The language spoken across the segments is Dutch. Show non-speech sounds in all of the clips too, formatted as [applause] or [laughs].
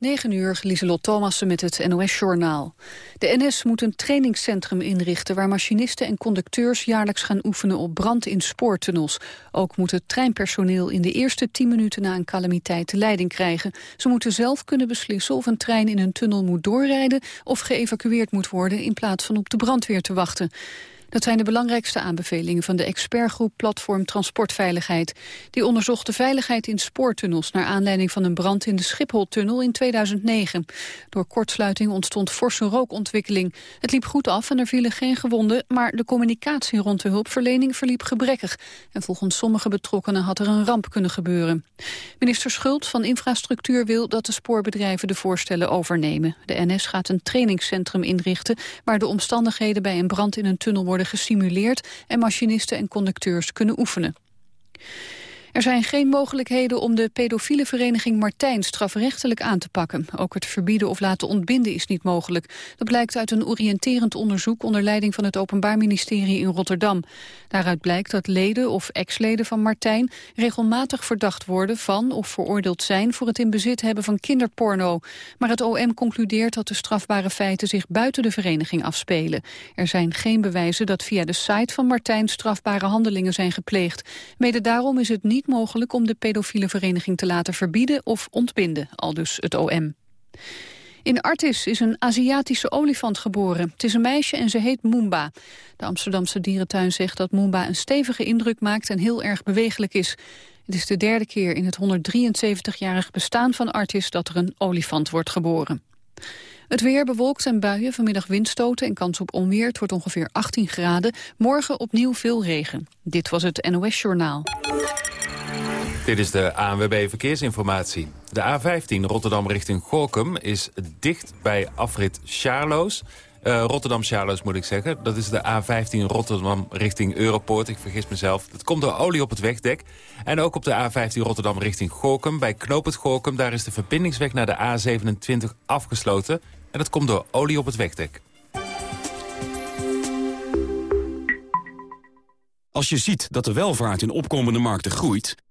9 uur, Lieselot Thomassen met het NOS-journaal. De NS moet een trainingscentrum inrichten... waar machinisten en conducteurs jaarlijks gaan oefenen op brand in spoortunnels. Ook moet het treinpersoneel in de eerste 10 minuten na een calamiteit de leiding krijgen. Ze moeten zelf kunnen beslissen of een trein in een tunnel moet doorrijden... of geëvacueerd moet worden in plaats van op de brandweer te wachten. Dat zijn de belangrijkste aanbevelingen van de expertgroep Platform Transportveiligheid. Die onderzocht de veiligheid in spoortunnels naar aanleiding van een brand in de Schipholtunnel in 2009. Door kortsluiting ontstond forse rookontwikkeling. Het liep goed af en er vielen geen gewonden, maar de communicatie rond de hulpverlening verliep gebrekkig. En volgens sommige betrokkenen had er een ramp kunnen gebeuren. Minister Schult van Infrastructuur wil dat de spoorbedrijven de voorstellen overnemen. De NS gaat een trainingscentrum inrichten waar de omstandigheden bij een brand in een tunnel worden gesimuleerd en machinisten en conducteurs kunnen oefenen. Er zijn geen mogelijkheden om de pedofiele vereniging Martijn strafrechtelijk aan te pakken. Ook het verbieden of laten ontbinden is niet mogelijk. Dat blijkt uit een oriënterend onderzoek onder leiding van het Openbaar Ministerie in Rotterdam. Daaruit blijkt dat leden of ex-leden van Martijn regelmatig verdacht worden van of veroordeeld zijn voor het in bezit hebben van kinderporno. Maar het OM concludeert dat de strafbare feiten zich buiten de vereniging afspelen. Er zijn geen bewijzen dat via de site van Martijn strafbare handelingen zijn gepleegd. Mede daarom is het niet mogelijk om de pedofiele vereniging te laten verbieden of ontbinden, al dus het OM. In Artis is een Aziatische olifant geboren. Het is een meisje en ze heet Moomba. De Amsterdamse dierentuin zegt dat Moomba een stevige indruk maakt en heel erg bewegelijk is. Het is de derde keer in het 173-jarig bestaan van Artis dat er een olifant wordt geboren. Het weer bewolkt en buien, vanmiddag windstoten en kans op onweer. Het wordt ongeveer 18 graden. Morgen opnieuw veel regen. Dit was het NOS Journaal. Dit is de ANWB Verkeersinformatie. De A15 Rotterdam richting Gorkum is dicht bij afrit Charloes. Uh, Rotterdam-Charloes moet ik zeggen. Dat is de A15 Rotterdam richting Europoort. Ik vergis mezelf. Dat komt door olie op het wegdek. En ook op de A15 Rotterdam richting Gorkum. Bij Knoop het Gorkum, daar is de verbindingsweg naar de A27 afgesloten. En dat komt door olie op het wegdek. Als je ziet dat de welvaart in opkomende markten groeit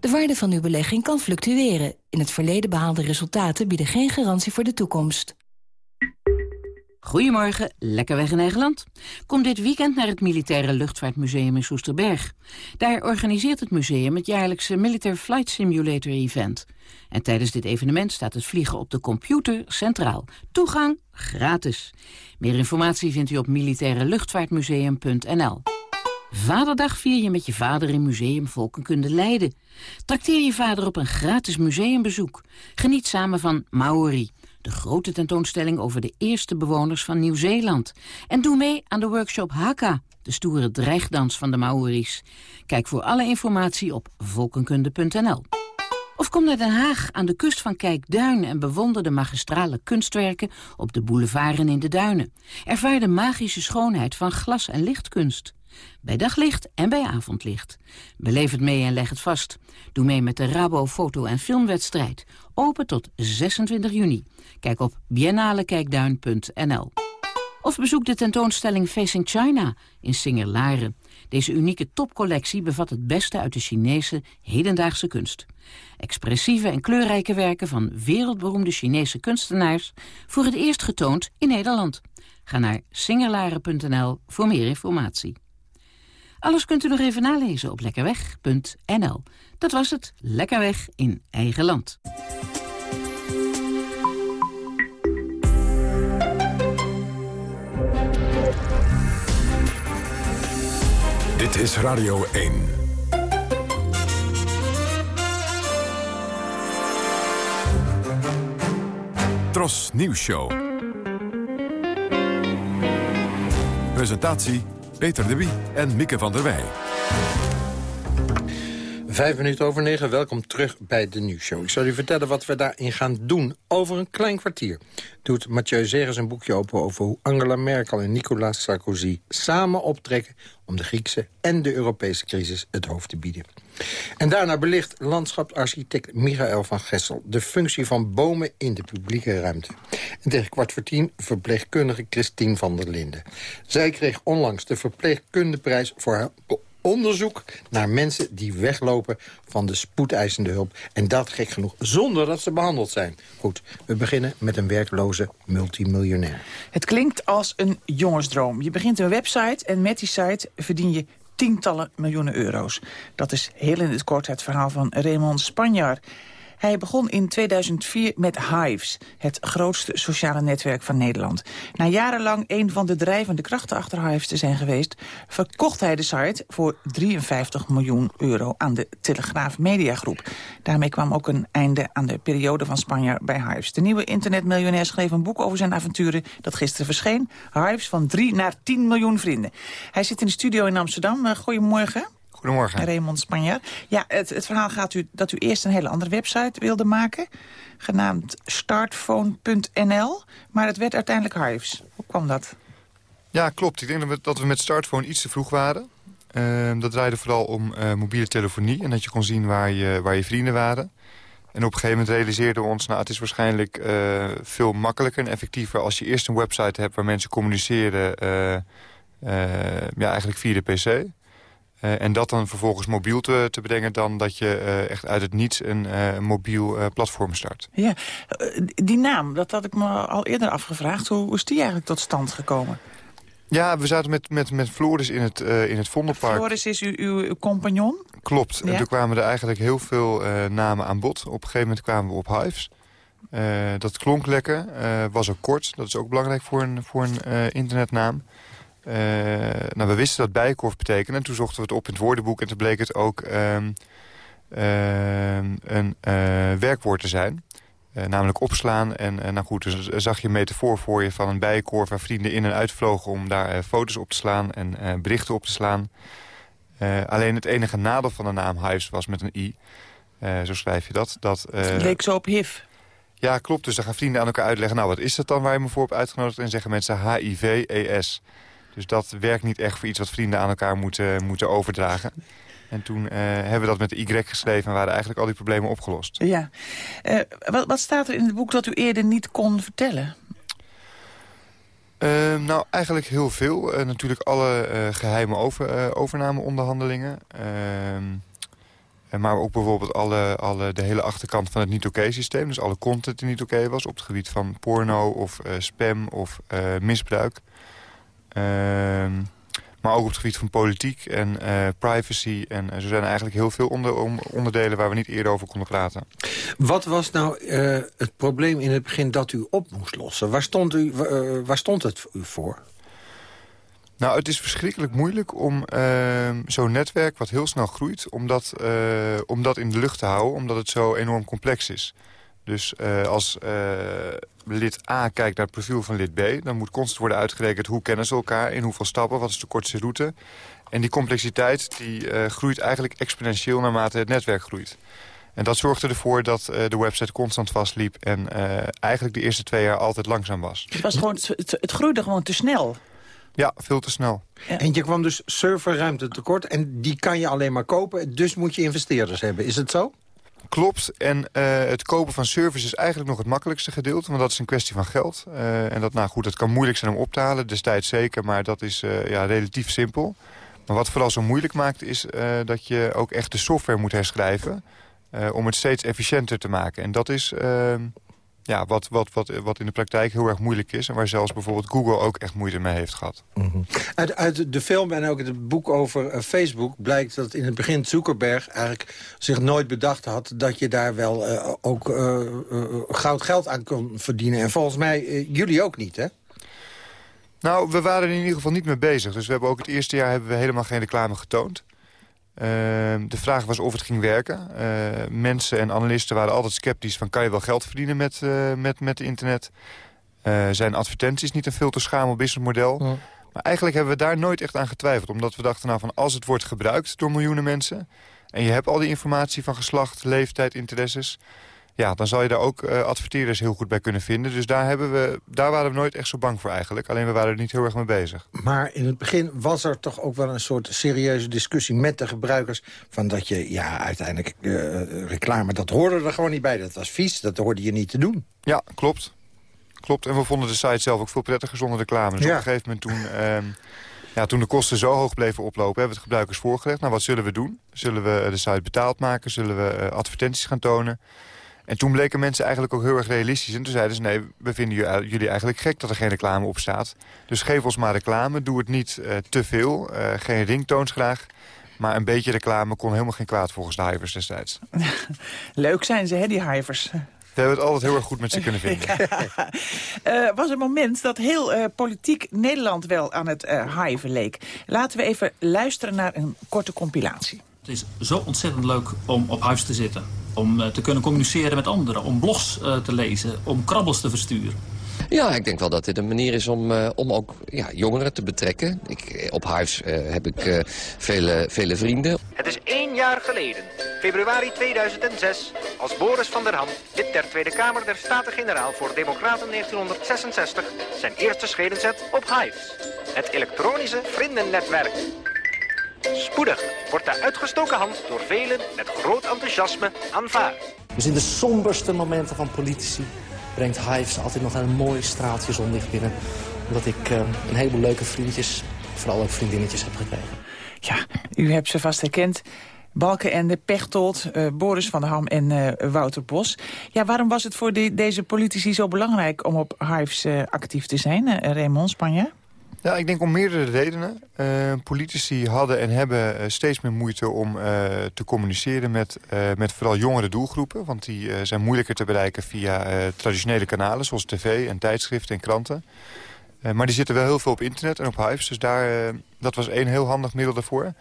De waarde van uw belegging kan fluctueren. In het verleden behaalde resultaten bieden geen garantie voor de toekomst. Goedemorgen, lekker weg in eigen land. Kom dit weekend naar het Militaire Luchtvaartmuseum in Soesterberg. Daar organiseert het museum het jaarlijkse Military Flight Simulator Event. En tijdens dit evenement staat het vliegen op de computer centraal. Toegang gratis. Meer informatie vindt u op militaireluchtvaartmuseum.nl. Vaderdag vier je met je vader in Museum Volkenkunde Leiden. Trakteer je vader op een gratis museumbezoek. Geniet samen van Maori, de grote tentoonstelling over de eerste bewoners van Nieuw-Zeeland. En doe mee aan de workshop Haka, de stoere dreigdans van de Maori's. Kijk voor alle informatie op volkenkunde.nl. Of kom naar Den Haag aan de kust van Kijkduin en bewonder de magistrale kunstwerken op de boulevarden in de duinen. Ervaar de magische schoonheid van glas- en lichtkunst. Bij daglicht en bij avondlicht. Beleef het mee en leg het vast. Doe mee met de Rabo Foto- en Filmwedstrijd. Open tot 26 juni. Kijk op biennalekijkduin.nl. Of bezoek de tentoonstelling Facing China in Singer-Laren. Deze unieke topcollectie bevat het beste uit de Chinese hedendaagse kunst. Expressieve en kleurrijke werken van wereldberoemde Chinese kunstenaars... voor het eerst getoond in Nederland. Ga naar singerlaren.nl voor meer informatie. Alles kunt u nog even nalezen op lekkerweg.nl. Dat was het Lekkerweg in eigen land. Dit is Radio 1. Tros Nieuws Show. Presentatie Peter de Wie en Mieke van der Wij. Vijf minuten over negen, welkom terug bij de nieuwsshow. Ik zal u vertellen wat we daarin gaan doen over een klein kwartier. Doet Mathieu Zegers een boekje open over hoe Angela Merkel en Nicolas Sarkozy samen optrekken... om de Griekse en de Europese crisis het hoofd te bieden. En daarna belicht landschapsarchitect Michael van Gessel... de functie van bomen in de publieke ruimte. En tegen kwart voor tien verpleegkundige Christine van der Linden. Zij kreeg onlangs de verpleegkundeprijs voor haar onderzoek naar mensen die weglopen van de spoedeisende hulp. En dat gek genoeg, zonder dat ze behandeld zijn. Goed, we beginnen met een werkloze multimiljonair. Het klinkt als een jongensdroom. Je begint een website en met die site verdien je tientallen miljoenen euro's. Dat is heel in het kort het verhaal van Raymond Spanjaard. Hij begon in 2004 met Hives, het grootste sociale netwerk van Nederland. Na jarenlang een van de drijvende krachten achter Hives te zijn geweest... verkocht hij de site voor 53 miljoen euro aan de Telegraaf Mediagroep. Daarmee kwam ook een einde aan de periode van Spanje bij Hives. De nieuwe internetmiljonair schreef een boek over zijn avonturen... dat gisteren verscheen. Hives van 3 naar 10 miljoen vrienden. Hij zit in de studio in Amsterdam. Uh, goedemorgen. Goedemorgen. Raymond Spanjaard. Ja, het, het, verhaal gaat u dat u eerst een hele andere website wilde maken. Genaamd startphone.nl. Maar het werd uiteindelijk Hives. Hoe kwam dat? Ja, klopt. Ik denk dat we, dat we met Startphone iets te vroeg waren. Uh, dat draaide vooral om uh, mobiele telefonie. En dat je kon zien waar je, waar je vrienden waren. En op een gegeven moment realiseerden we ons... nou, het is waarschijnlijk uh, veel makkelijker en effectiever... als je eerst een website hebt waar mensen communiceren... ja, eigenlijk via de pc... Uh, en dat dan vervolgens mobiel te, te bedenken... dan dat je uh, echt uit het niets een uh, mobiel platform start. Ja, die naam, dat had ik me al eerder afgevraagd. Hoe is die eigenlijk tot stand gekomen? Ja, we zaten met, met, met Floris in het, in het Vondelpark. Floris is uw, uw compagnon? Klopt. Ja? En toen kwamen er eigenlijk heel veel namen aan bod. Op een gegeven moment kwamen we op Hives. dat klonk lekker, was ook kort. Dat is ook belangrijk voor een, voor een internetnaam. Uh, nou, we wisten dat bijkorf betekende. En toen zochten we het op in het woordenboek. En toen bleek het ook um, uh, een uh, werkwoord te zijn. Eh, namelijk opslaan. En nou goed, dus zag je een metafoor voor je van een bijenkorf... waar vrienden in en uitvlogen om daar foto's op te slaan en berichten op te slaan. alleen het enige nadeel van de naam Hives was met een i. zo schrijf je dat. dat het leek zo op HIV. Ja, klopt. Dus dan gaan vrienden aan elkaar uitleggen... nou, wat is dat dan waar je me voor hebt uitgenodigd? En zeggen mensen HIV-ES. Dus dat werkt niet echt voor iets wat vrienden aan elkaar moeten, moeten overdragen. En toen uh, hebben we dat met de Y geschreven en waren eigenlijk al die problemen opgelost. Ja. Uh, wat, wat, staat er in het boek dat u eerder niet kon vertellen? Uh, nou, eigenlijk heel veel. natuurlijk alle geheime over, overnameonderhandelingen. Ehm, maar ook bijvoorbeeld alle, alle, de hele achterkant van het niet-oké-systeem. Dus alle content die niet oké was op het gebied van porno of spam of misbruik. Ehm, maar ook op het gebied van politiek en uh, privacy. En uh, zo zijn er eigenlijk heel veel onder, onderdelen waar we niet eerder over konden praten. Wat was nou uh, het probleem in het begin dat u op moest lossen? Waar stond, u, waar stond het u voor? Nou, het is verschrikkelijk moeilijk om ehm, zo'n netwerk wat heel snel groeit... Om dat, om dat in de lucht te houden, omdat het zo enorm complex is. Dus uh, als uh, lid A kijkt naar het profiel van lid B... dan moet constant worden uitgerekend hoe kennen ze elkaar... in hoeveel stappen, wat is de kortste route. En die complexiteit die, uh, groeit eigenlijk exponentieel naarmate het netwerk groeit. En dat zorgde ervoor dat de website constant vastliep... en eigenlijk de eerste twee jaar altijd langzaam was. Het, was gewoon, het, het groeide gewoon te snel. Ja, veel te snel. En je kwam dus serverruimte tekort en die kan je alleen maar kopen. Dus moet je investeerders hebben. Is het zo? Klopt. En uh, het kopen van service is eigenlijk nog het makkelijkste gedeelte. Want dat is een kwestie van geld. Uh, en dat, nou goed, dat kan moeilijk zijn om op te halen. Destijds zeker, maar dat is uh, ja, relatief simpel. Maar wat vooral zo moeilijk maakt is dat je ook echt de software moet herschrijven. om het steeds efficiënter te maken. En dat is ehm, ja, wat, wat, wat, wat in de praktijk heel erg moeilijk is... en waar zelfs bijvoorbeeld Google ook echt moeite mee heeft gehad. Mhm. uit, uit, de film en ook het boek over uh, Facebook blijkt dat in het begin Zuckerberg... eigenlijk zich nooit bedacht had dat je daar wel uh, ook uh, goud geld aan kon verdienen. En volgens mij jullie ook niet, hè? Nou, we waren er in ieder geval niet mee bezig. Dus we hebben ook het eerste jaar hebben we helemaal geen reclame getoond. Ehm, de vraag was of het ging werken. Ehm, mensen en analisten waren altijd sceptisch van... kan je wel geld verdienen met, uh, met, met internet? Uh, zijn advertenties niet een veel te schamel businessmodel? Ja. Maar eigenlijk hebben we daar nooit echt aan getwijfeld. Omdat we dachten nou van als het wordt gebruikt door miljoenen mensen... en je hebt al die informatie van geslacht, leeftijd, interesses... ja, dan zal je daar ook uh, adverteerders heel goed bij kunnen vinden. Dus daar, hebben we, daar waren we nooit echt zo bang voor eigenlijk. Alleen we waren er niet heel erg mee bezig. Maar in het begin was er toch ook wel een soort serieuze discussie met de gebruikers... van dat je, ja, uiteindelijk uh, reclame, dat hoorde er gewoon niet bij. Dat was vies, dat hoorde je niet te doen. Ja, klopt. Klopt, en we vonden de site zelf ook veel prettiger zonder reclame. Dus ja. op een gegeven moment toen... Um, ja, toen de kosten zo hoog bleven oplopen, hebben we het gebruikers voorgelegd. Nou, wat zullen we doen? Zullen we de site betaald maken? Zullen we uh, advertenties gaan tonen? En toen bleken mensen eigenlijk ook heel erg realistisch. En toen zeiden ze, nee, we vinden jullie eigenlijk gek dat er geen reclame op staat. Dus geef ons maar reclame, doe het niet uh, te veel. Uh, geen ringtoons graag. Maar een beetje reclame kon helemaal geen kwaad volgens de hivers destijds. [laughs] Leuk zijn ze, hè, die hivers. We hebben het altijd heel erg goed met ze kunnen vinden. [laughs] uh, was een moment dat heel uh, politiek Nederland wel aan het uh, hiven leek. Laten we even luisteren naar een korte compilatie. Het is zo ontzettend leuk om op huis te zitten. Om te kunnen communiceren met anderen. Om blogs te lezen. Om krabbels te versturen. Ja, ik denk wel dat dit een manier is om, uh, om ook ja, jongeren te betrekken. Ik, op huis uh, heb ik uh, vele, vele vrienden. Het is één jaar geleden, februari 2006, als Boris van der Ham, lid der Tweede Kamer der Staten-Generaal voor Democraten 1966, zijn eerste schreden zet op Hives. Het elektronische vriendennetwerk. Spoedig wordt de uitgestoken hand door velen met groot enthousiasme aanvaard. Dus in de somberste momenten van politici brengt Hives altijd nog een mooi straaltje zonlicht binnen. Omdat ik uh, een heleboel leuke vriendjes, vooral ook vriendinnetjes heb gekregen. Ja, u hebt ze vast herkend. Balkenende, Pechtold, uh, Boris van der Ham en uh, Wouter Bos. Ja, waarom was het voor de, deze politici zo belangrijk om op Hives actief te zijn, Raymond Spanje? Ja, ik denk om meerdere redenen. Uh, politici hadden en hebben uh, steeds meer moeite om uh, te communiceren met, met vooral jongere doelgroepen. Want die zijn moeilijker te bereiken via traditionele kanalen zoals tv en tijdschriften en kranten. maar die zitten wel heel veel op internet en op Hives. Dus daar, dat was één heel handig middel daarvoor.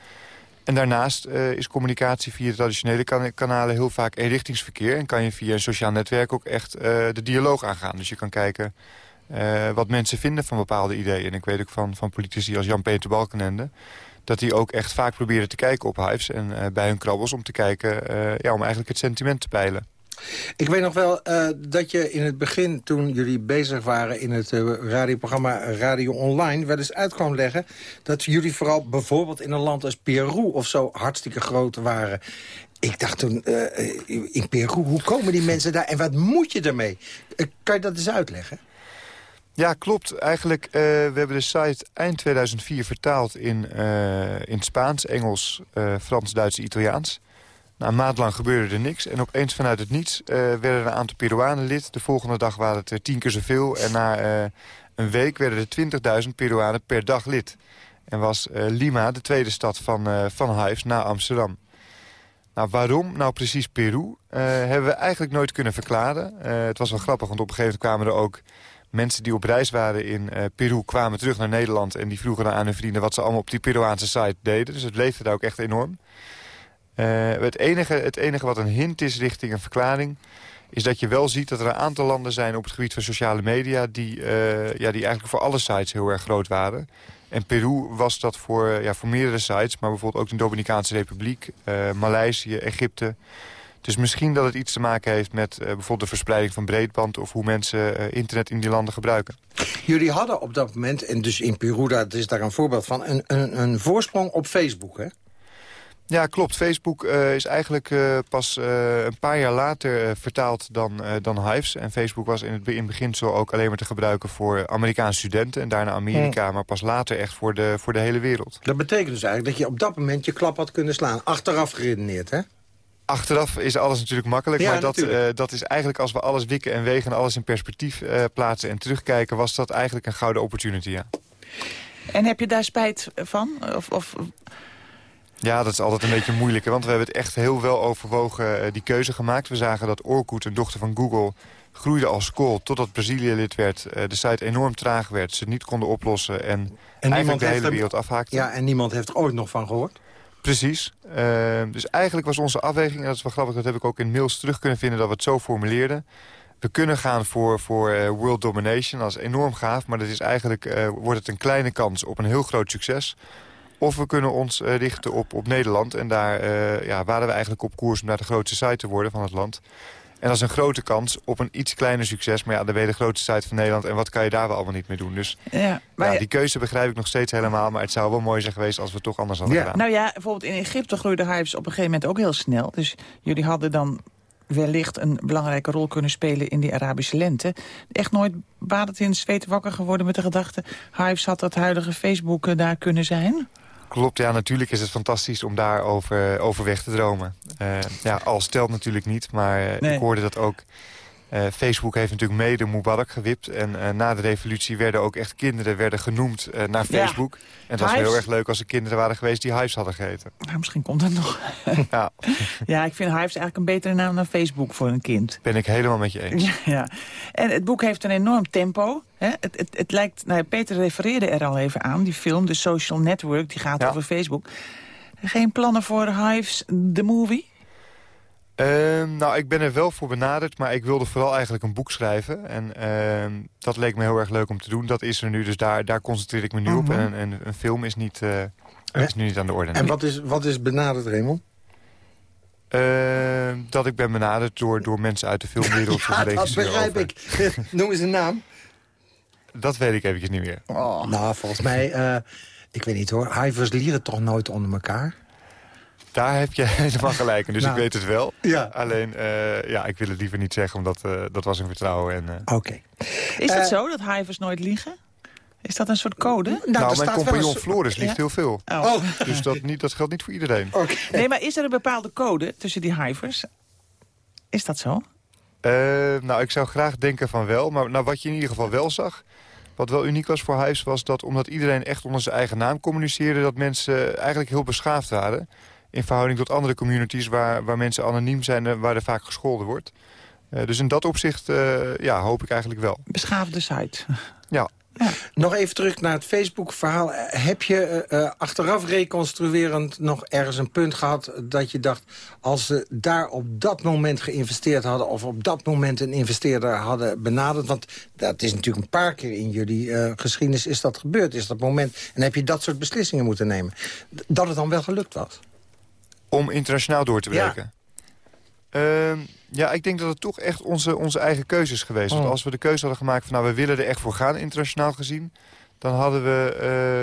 En daarnaast is communicatie via traditionele kan kanalen heel vaak eenrichtingsverkeer. En kan je via een sociaal netwerk ook echt de dialoog aangaan. Dus je kan kijken uh, wat mensen vinden van bepaalde ideeën. En ik weet ook van, van politici als Jan-Peter Balkenende... dat die ook echt vaak proberen te kijken op Hives en uh, bij hun krabbels... om te kijken, uh, ja, om eigenlijk het sentiment te peilen. Ik weet nog wel dat je in het begin, toen jullie bezig waren... in het radioprogramma Radio Online, wel eens uit kwam leggen... dat jullie vooral bijvoorbeeld in een land als Peru of zo hartstikke groot waren. Ik dacht toen, in Peru, hoe komen die mensen daar en wat moet je ermee? kan je dat eens uitleggen? Ja, klopt. Eigenlijk, uh, we hebben de site eind 2004 vertaald in, uh, in Spaans, Engels, uh, Frans, Duits Italiaans. Na een maand lang gebeurde er niks. En opeens vanuit het niets werden er een aantal Peruanen lid. De volgende dag waren het er tien keer zoveel. En na een week werden er 20.000 Peruanen per dag lid. En was Lima de tweede stad van, van Hives na Amsterdam. Nou, waarom nou precies Peru? hebben we eigenlijk nooit kunnen verklaren. het was wel grappig, want op een gegeven moment kwamen er ook mensen die op reis waren in uh, Peru kwamen terug naar Nederland... en die vroegen dan aan hun vrienden wat ze allemaal op die Peruaanse site deden. Dus het leefde daar ook echt enorm. Uh, het, enige, het enige wat een hint is richting een verklaring... is dat je wel ziet dat er een aantal landen zijn op het gebied van sociale media... die, uh, ja, die eigenlijk voor alle sites heel erg groot waren. En Peru was dat voor, ja, voor meerdere sites, maar bijvoorbeeld ook de Dominicaanse Republiek... Maleisië, Egypte... Dus misschien dat het iets te maken heeft met uh, bijvoorbeeld de verspreiding van breedband... of hoe mensen uh, internet in die landen gebruiken. Jullie hadden op dat moment, en dus in Peru, dat is daar een voorbeeld van... een, een, een voorsprong op Facebook, hè? Ja, klopt. Facebook uh, is eigenlijk uh, pas uh, een paar jaar later vertaald dan, dan Hives. En Facebook was in het in beginsel ook alleen maar te gebruiken voor Amerikaanse studenten... en daarna Amerika, hmm. maar pas later echt voor de, voor de hele wereld. Dat betekent dus eigenlijk dat je op dat moment je klap had kunnen slaan. Achteraf geredeneerd, hè? Achteraf is alles natuurlijk makkelijk, maar dat, uh, dat is eigenlijk als we alles wikken en wegen... en alles in perspectief uh, plaatsen en terugkijken... was dat eigenlijk een gouden opportunity, ja. En heb je daar spijt van? Of, of... Ja, dat is altijd een beetje moeilijk, want we hebben het echt heel wel overwogen uh, die keuze gemaakt. We zagen dat Orkut, een dochter van Google, groeide als kool totdat Brazilië lid werd. de site enorm traag werd, ze het niet konden oplossen en, en eigenlijk de hele wereld afhaakte. Ja, en niemand heeft er ooit nog van gehoord? Precies. Uh, dus eigenlijk was onze afweging, en dat is wel grappig... dat heb ik ook in mails terug kunnen vinden dat we het zo formuleerden. We kunnen gaan voor, voor uh, world domination, dat is enorm gaaf... maar dat is eigenlijk, uh, wordt het een kleine kans op een heel groot succes. Of we kunnen ons eh, richten op, op Nederland. En daar ja, waren we eigenlijk op koers om daar de grootste site te worden van het land. En dat is een grote kans op een iets kleiner succes. Maar ja, dan ben je de grootste site van Nederland. En wat kan je daar wel allemaal niet mee doen? Dus ja, maar ja, die keuze begrijp ik nog steeds helemaal. Maar het zou wel mooi zijn geweest als we het toch anders hadden gedaan. Nou ja, bijvoorbeeld in Egypte groeide Hives op een gegeven moment ook heel snel. Dus jullie hadden dan wellicht een belangrijke rol kunnen spelen in die Arabische lente. Echt nooit badend in zweet wakker geworden met de gedachte... Hives had dat huidige Facebook eh, daar kunnen zijn? Klopt, ja, natuurlijk is het fantastisch om daar over, weg te dromen. Uh, ja, al stelt natuurlijk niet, maar uh, ik hoorde dat ook uh, Facebook heeft natuurlijk mede Mubarak gewipt. En uh, na de revolutie werden ook echt kinderen werden genoemd uh, naar Facebook. Ja. En het was heel erg leuk als er kinderen waren geweest die Hives hadden gegeten. Nou, misschien komt dat nog. [laughs] ja. [laughs] ja, ik vind Hives eigenlijk een betere naam dan Facebook voor een kind. Ben ik helemaal met je eens. Ja, [laughs] ja. En het boek heeft een enorm tempo. Hè? Het, het, het lijkt, nou, Peter refereerde er al even aan, die film, The Social Network, die gaat ja. over Facebook. Geen plannen voor Hives, the movie? Uh, nou, ik ben er wel voor benaderd, maar ik wilde vooral eigenlijk een boek schrijven. En uh, dat leek me heel erg leuk om te doen. Dat is er nu, dus daar, daar concentreer ik me nu op. Mhm. En, en, een film is, niet, uh, is nu niet aan de orde. En wat is, wat is benaderd, Raymond? Ehm, dat ik ben benaderd door, door mensen uit de filmwereld. [laughs] ja, dat begrijp ik. [laughs] Noem eens een naam. Dat weet ik eventjes niet meer. Oh. Nou, volgens mij, eh, ik weet niet hoor, hivers lieren toch nooit onder elkaar? Daar heb je [laughs] helemaal gelijk in, dus nou, ik weet het wel. Ja. Alleen, uh, ja, ik wil het liever niet zeggen, omdat uh, dat was in vertrouwen. Uh... Oké. Okay. Is het zo dat hivers nooit liegen? Is dat een soort code? Nou, nou mijn compagnon eens... Floris liegt ja? heel veel. Oh. oh. [laughs] Dus dat, niet, dat geldt niet voor iedereen. Okay. Nee, maar is er een bepaalde code tussen die hivers? Is dat zo? nou, ik zou graag denken van wel. Maar nou, wat je in ieder geval wel zag... Wat wel uniek was voor Hives was dat omdat iedereen echt onder zijn eigen naam communiceerde... dat mensen eigenlijk heel beschaafd waren in verhouding tot andere communities waar, waar mensen anoniem zijn en waar er vaak gescholden wordt. Uh, dus in dat opzicht uh, ja, hoop ik eigenlijk wel. Beschaafde site. Ja. ja. Nog even terug naar het Facebook-verhaal. Heb je uh, achteraf reconstruerend nog ergens een punt gehad... dat je dacht, als ze daar op dat moment geïnvesteerd hadden... of op dat moment een investeerder hadden benaderd... want dat is natuurlijk een paar keer in jullie geschiedenis is dat gebeurd. Is dat moment, en heb je dat soort beslissingen moeten nemen. Dat het dan wel gelukt was? Om internationaal door te breken? Ja. Uh, ja, ik denk dat het toch echt onze, onze eigen keuze is geweest. Want oh. als we de keuze hadden gemaakt van nou, we willen er echt voor gaan internationaal gezien... dan hadden we,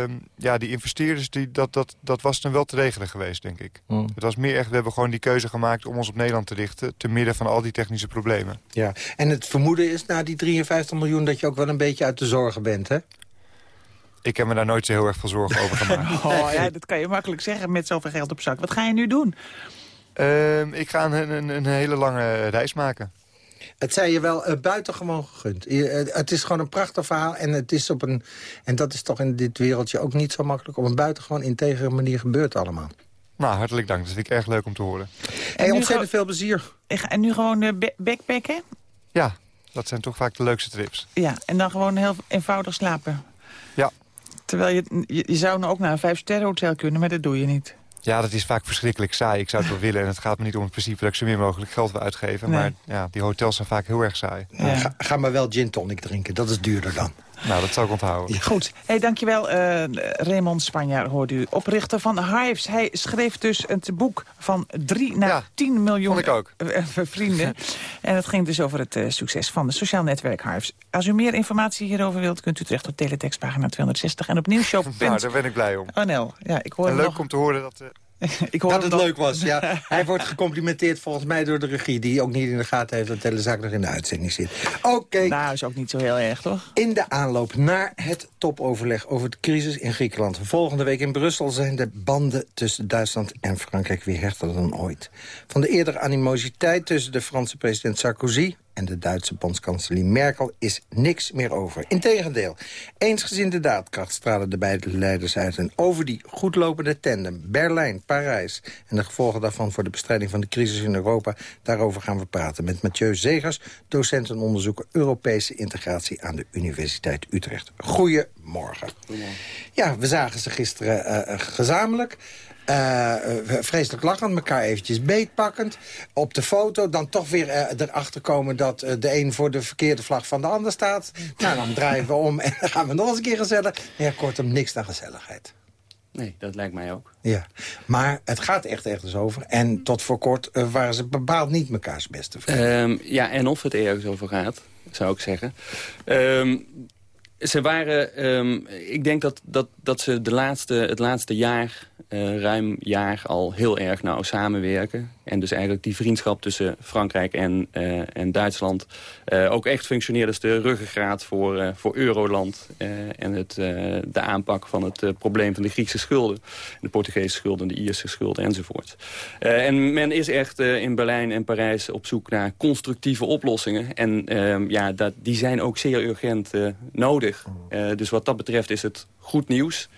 uh, ja, die investeerders, die, dat, dat, dat was dan wel te regelen geweest, denk ik. Oh. Het was meer echt, we hebben gewoon die keuze gemaakt om ons op Nederland te richten... te midden van al die technische problemen. Ja, en het vermoeden is na die 53 miljoen dat je ook wel een beetje uit de zorgen bent, hè? Ik heb me daar nooit zo heel erg veel zorgen over gemaakt. [laughs] oh, ja, dat kan je makkelijk zeggen met zoveel geld op zak. Wat ga je nu doen? Uh, ik ga een, een, een, hele lange reis maken. Het zei je wel uh, buitengewoon gegund. Je, uh, het is gewoon een prachtig verhaal. En, het is op een, en dat is toch in dit wereldje ook niet zo makkelijk. Op een buitengewoon integere manier gebeurt allemaal. Nou, hartelijk dank. Dat vind ik erg leuk om te horen. Hey, ontzettend veel plezier. En nu gewoon uh, backpacken? Ja, dat zijn toch vaak de leukste trips. Ja, en dan gewoon heel eenvoudig slapen. Ja, Terwijl je, je, zou nou ook naar een vijf-sterren hotel kunnen, maar dat doe je niet. Ja, dat is vaak verschrikkelijk saai. Ik zou het wel willen. En het gaat me niet om het principe dat ik zo meer mogelijk geld wil uitgeven. Maar ja, die hotels zijn vaak heel erg saai. Ja. Ga, ga, maar wel gin tonic drinken. Dat is duurder dan. Nou, dat zal ik onthouden. Goed. Hey, dankjewel, uh, Raymond Spanjaard, hoorde u. Oprichter van Hives. Hij schreef dus het boek van 3 naar ja, 10 miljoen ik ook. [laughs] vrienden. en het ging dus over het uh, succes van het sociaal netwerk Hives. Als u meer informatie hierover wilt, kunt u terecht op teletextpagina 260 en op [laughs] nieuwshow. nou, daar ben ik blij om. Oh. Ja, ik hoor en leuk nog... om te horen dat... Uh, ik hoor dat het leuk was, ja. [laughs] Hij wordt gecomplimenteerd volgens mij door de regie... die ook niet in de gaten heeft dat de hele zaak nog in de uitzending zit. Oké. Nou, is ook niet zo heel erg, toch? In de aanloop naar het topoverleg over de crisis in Griekenland. Volgende week in Brussel zijn de banden tussen Duitsland en Frankrijk weer hechter dan ooit. Van de eerdere animositeit tussen de Franse president Sarkozy en de Duitse bondskanselier Merkel is niks meer over. Integendeel, eensgezinde daadkracht stralen de beide leiders uit... en over die goedlopende tandem Berlijn, Parijs... en de gevolgen daarvan voor de bestrijding van de crisis in Europa... daarover gaan we praten met Mathieu Zegers... docent en onderzoeker Europese integratie aan de Universiteit Utrecht. Goedemorgen. Goedemorgen. Ja, we zagen ze gisteren uh, gezamenlijk... Uh, vreselijk lachend, elkaar eventjes beetpakkend. Op de foto dan toch weer uh, erachter komen dat uh, de een voor de verkeerde vlag van de ander staat. Nou, dan draaien we om [laughs] en dan gaan we nog eens een keer gezellig. Ja, kortom, niks dan gezelligheid. Nee, dat lijkt mij ook. Ja, maar het gaat echt ergens over. En tot voor kort waren ze bepaald niet mekaars beste vrienden. Um, ja, en of het ergens over gaat, zou ik zeggen. Um, ze waren, um, ik denk dat, dat, dat ze de laatste, het laatste jaar, uh, ruim jaar, al heel erg nauw samenwerken. En dus eigenlijk die vriendschap tussen Frankrijk en, uh, en Duitsland uh, ook echt functioneert als de ruggengraat voor, voor Euroland. en het, de aanpak van het probleem van de Griekse schulden. De Portugese schulden, de Ierse schulden enzovoort. en men is echt in Berlijn en Parijs op zoek naar constructieve oplossingen. En ehm, ja, dat, die zijn ook zeer urgent nodig. Uh, dus wat dat betreft is het goed nieuws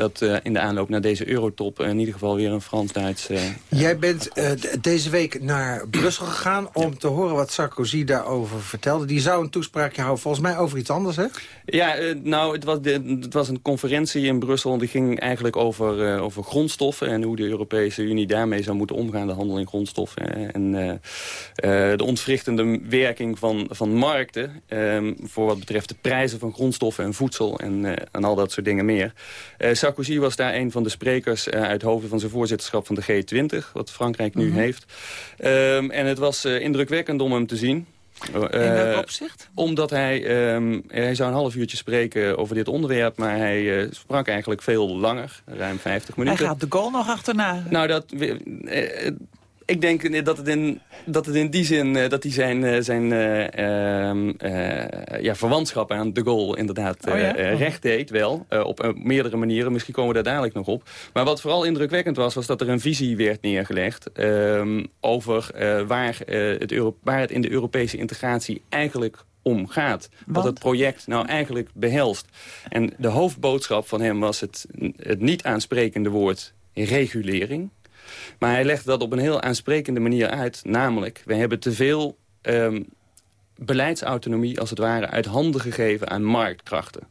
dat uh, in de aanloop naar deze eurotop in ieder geval weer een Frans-Duits... Uh, Jij bent deze week naar Brussel gegaan om ja. te horen wat Sarkozy daarover vertelde. Die zou een toespraakje houden, volgens mij over iets anders, hè? Ja, nou, het was, de, het was een conferentie in Brussel. Die ging eigenlijk over, over grondstoffen en hoe de Europese Unie daarmee zou moeten omgaan. De handel in grondstoffen en de ontwrichtende werking van, van markten... Um, voor wat betreft de prijzen van grondstoffen en voedsel en, en al dat soort dingen meer. Sarkozy was daar een van de sprekers uh, uit hoofden van zijn voorzitterschap van de G20, wat Frankrijk nu mm -hmm. heeft. Um, en het was uh, indrukwekkend om hem te zien. Uh, In welk opzicht? Omdat hij, um, hij zou een half uurtje spreken over dit onderwerp... maar hij uh, sprak eigenlijk veel langer, ruim 50 minuten. Hij gaat de goal nog achterna. Nou, dat... Uh, ik denk dat het in, dat het in die zin dat hij zijn, zijn uh, uh, ja, verwantschap aan de goal inderdaad oh, ja? uh, recht deed. Wel, op meerdere manieren. Misschien komen we daar dadelijk nog op. Maar wat vooral indrukwekkend was, was dat er een visie werd neergelegd... Ehm, over waar, het Euro waar het in de Europese integratie eigenlijk om gaat. Wat? Wat het project nou eigenlijk behelst. En de hoofdboodschap van hem was het, het niet aansprekende woord regulering. Maar hij legt dat op een heel aansprekende manier uit. Namelijk, we hebben te veel um, beleidsautonomie als het ware uit handen gegeven aan marktkrachten.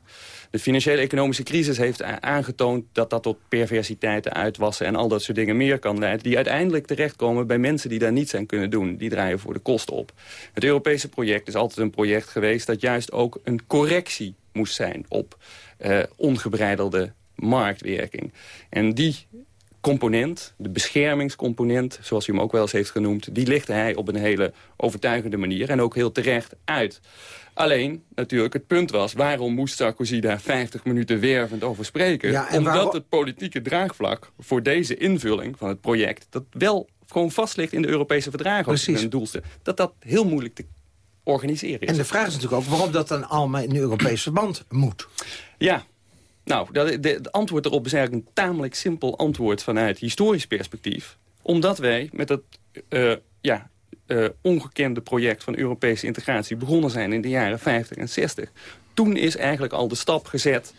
De financiële economische crisis heeft aangetoond dat dat tot perversiteiten, uitwassen en al dat soort dingen meer kan leiden. Die uiteindelijk terechtkomen bij mensen die daar niets aan kunnen doen. Die draaien voor de kosten op. Het Europese project is altijd een project geweest dat juist ook een correctie moest zijn op uh, ongebreidelde marktwerking. En die component, de beschermingscomponent, zoals hij hem ook wel eens heeft genoemd... die lichtte hij op een hele overtuigende manier en ook heel terecht uit. Alleen, natuurlijk, het punt was... waarom moest Sarkozy daar 50 minuten wervend over spreken? Ja, Omdat waarom... het politieke draagvlak voor deze invulling van het project... dat wel gewoon vast ligt in de Europese verdragen Precies. en doelstelling... dat dat heel moeilijk te organiseren is. En de vraag is natuurlijk ook waarom dat dan allemaal in Europees verband moet. Ja, nou, het antwoord erop is eigenlijk een tamelijk simpel antwoord vanuit historisch perspectief. Omdat wij met het uh, ja, uh, ongekende project van Europese integratie begonnen zijn in de jaren 50 en 60. Toen is eigenlijk al de stap gezet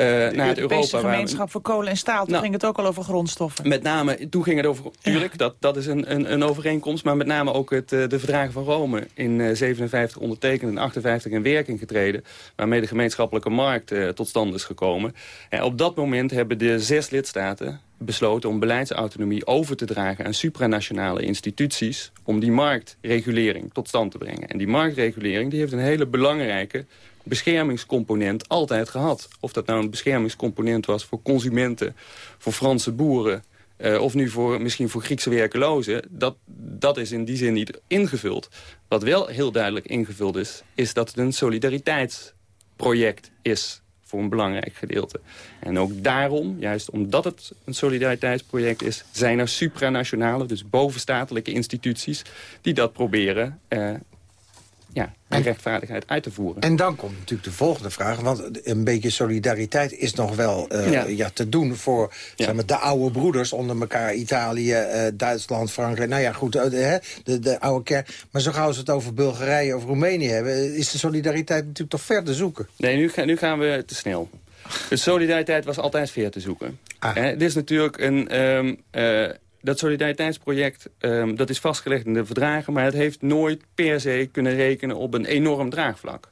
uh, naar het Europese Europa. gemeenschap waar we... voor kolen en staal, toen nou, ging het ook al over grondstoffen. Met name, toen ging het over, tuurlijk, dat, dat is een, een, een, overeenkomst... maar met name ook het, de verdragen van Rome in uh, 57 ondertekend en 58 in werking getreden... waarmee de gemeenschappelijke markt uh, tot stand is gekomen. En op dat moment hebben de zes lidstaten besloten om beleidsautonomie over te dragen aan supranationale instituties... om die marktregulering tot stand te brengen. En die marktregulering die heeft een hele belangrijke beschermingscomponent altijd gehad. Of dat nou een beschermingscomponent was voor consumenten, voor Franse boeren... Uh, of nu voor, misschien voor Griekse werkelozen, dat, dat is in die zin niet ingevuld. Wat wel heel duidelijk ingevuld is, is dat het een solidariteitsproject is voor een belangrijk gedeelte. En ook daarom, juist omdat het een solidariteitsproject is... zijn er supranationale, dus bovenstatelijke instituties... die dat proberen uh, ja, en rechtvaardigheid uit te voeren. En dan komt natuurlijk de volgende vraag. Want een beetje solidariteit is nog wel uh, ja. ja. te doen voor ja. zeg maar, de oude broeders onder elkaar. Italië, uh, Duitsland, Frankrijk. Nou ja, goed, uh, de, de, de oude kern. Maar zo gauw ze het over Bulgarije of Roemenië hebben... is de solidariteit natuurlijk toch ver te zoeken. Nee, nu, nu gaan we te snel. De solidariteit was altijd ver te zoeken. Ah. Het is natuurlijk een... Um, dat solidariteitsproject um, dat is vastgelegd in de verdragen... maar het heeft nooit per se kunnen rekenen op een enorm draagvlak.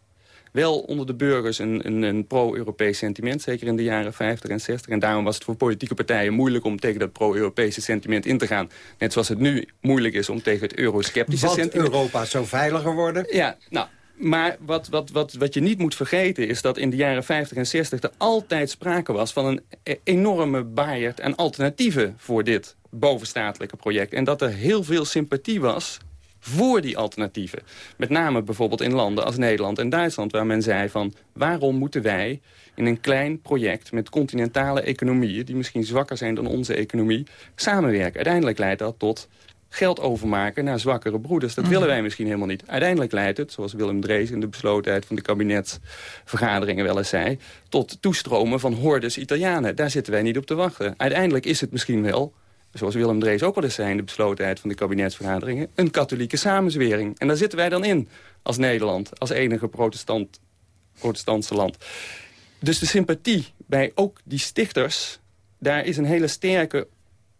Wel onder de burgers een, een, een pro-Europees sentiment, zeker in de jaren 50 en 60. En daarom was het voor politieke partijen moeilijk om tegen dat pro-Europese sentiment in te gaan. Net zoals het nu moeilijk is om tegen het eurosceptische sentiment... Europa zou veiliger worden? Ja, nou, maar wat, wat, wat, wat je niet moet vergeten is dat in de jaren 50 en 60 er altijd sprake was van een e- enorme baaierd aan alternatieven voor dit bovenstatelijke project. En dat er heel veel sympathie was voor die alternatieven. Met name bijvoorbeeld in landen als Nederland en Duitsland... waar men zei van waarom moeten wij in een klein project... met continentale economieën die misschien zwakker zijn dan onze economie... samenwerken. Uiteindelijk leidt dat tot geld overmaken naar zwakkere broeders. Dat willen mhm. wij misschien helemaal niet. Uiteindelijk leidt het, zoals Willem Drees in de beslotenheid van de kabinetsvergaderingen wel eens zei... tot toestromen van hordes Italianen. Daar zitten wij niet op te wachten. Uiteindelijk is het misschien wel zoals Willem Drees ook wel eens zei in de beslotenheid van de kabinetsvergaderingen, een katholieke samenzwering. En daar zitten wij dan in als Nederland, als enige protestant, protestantse land. Dus de sympathie bij ook die stichters, daar is een hele sterke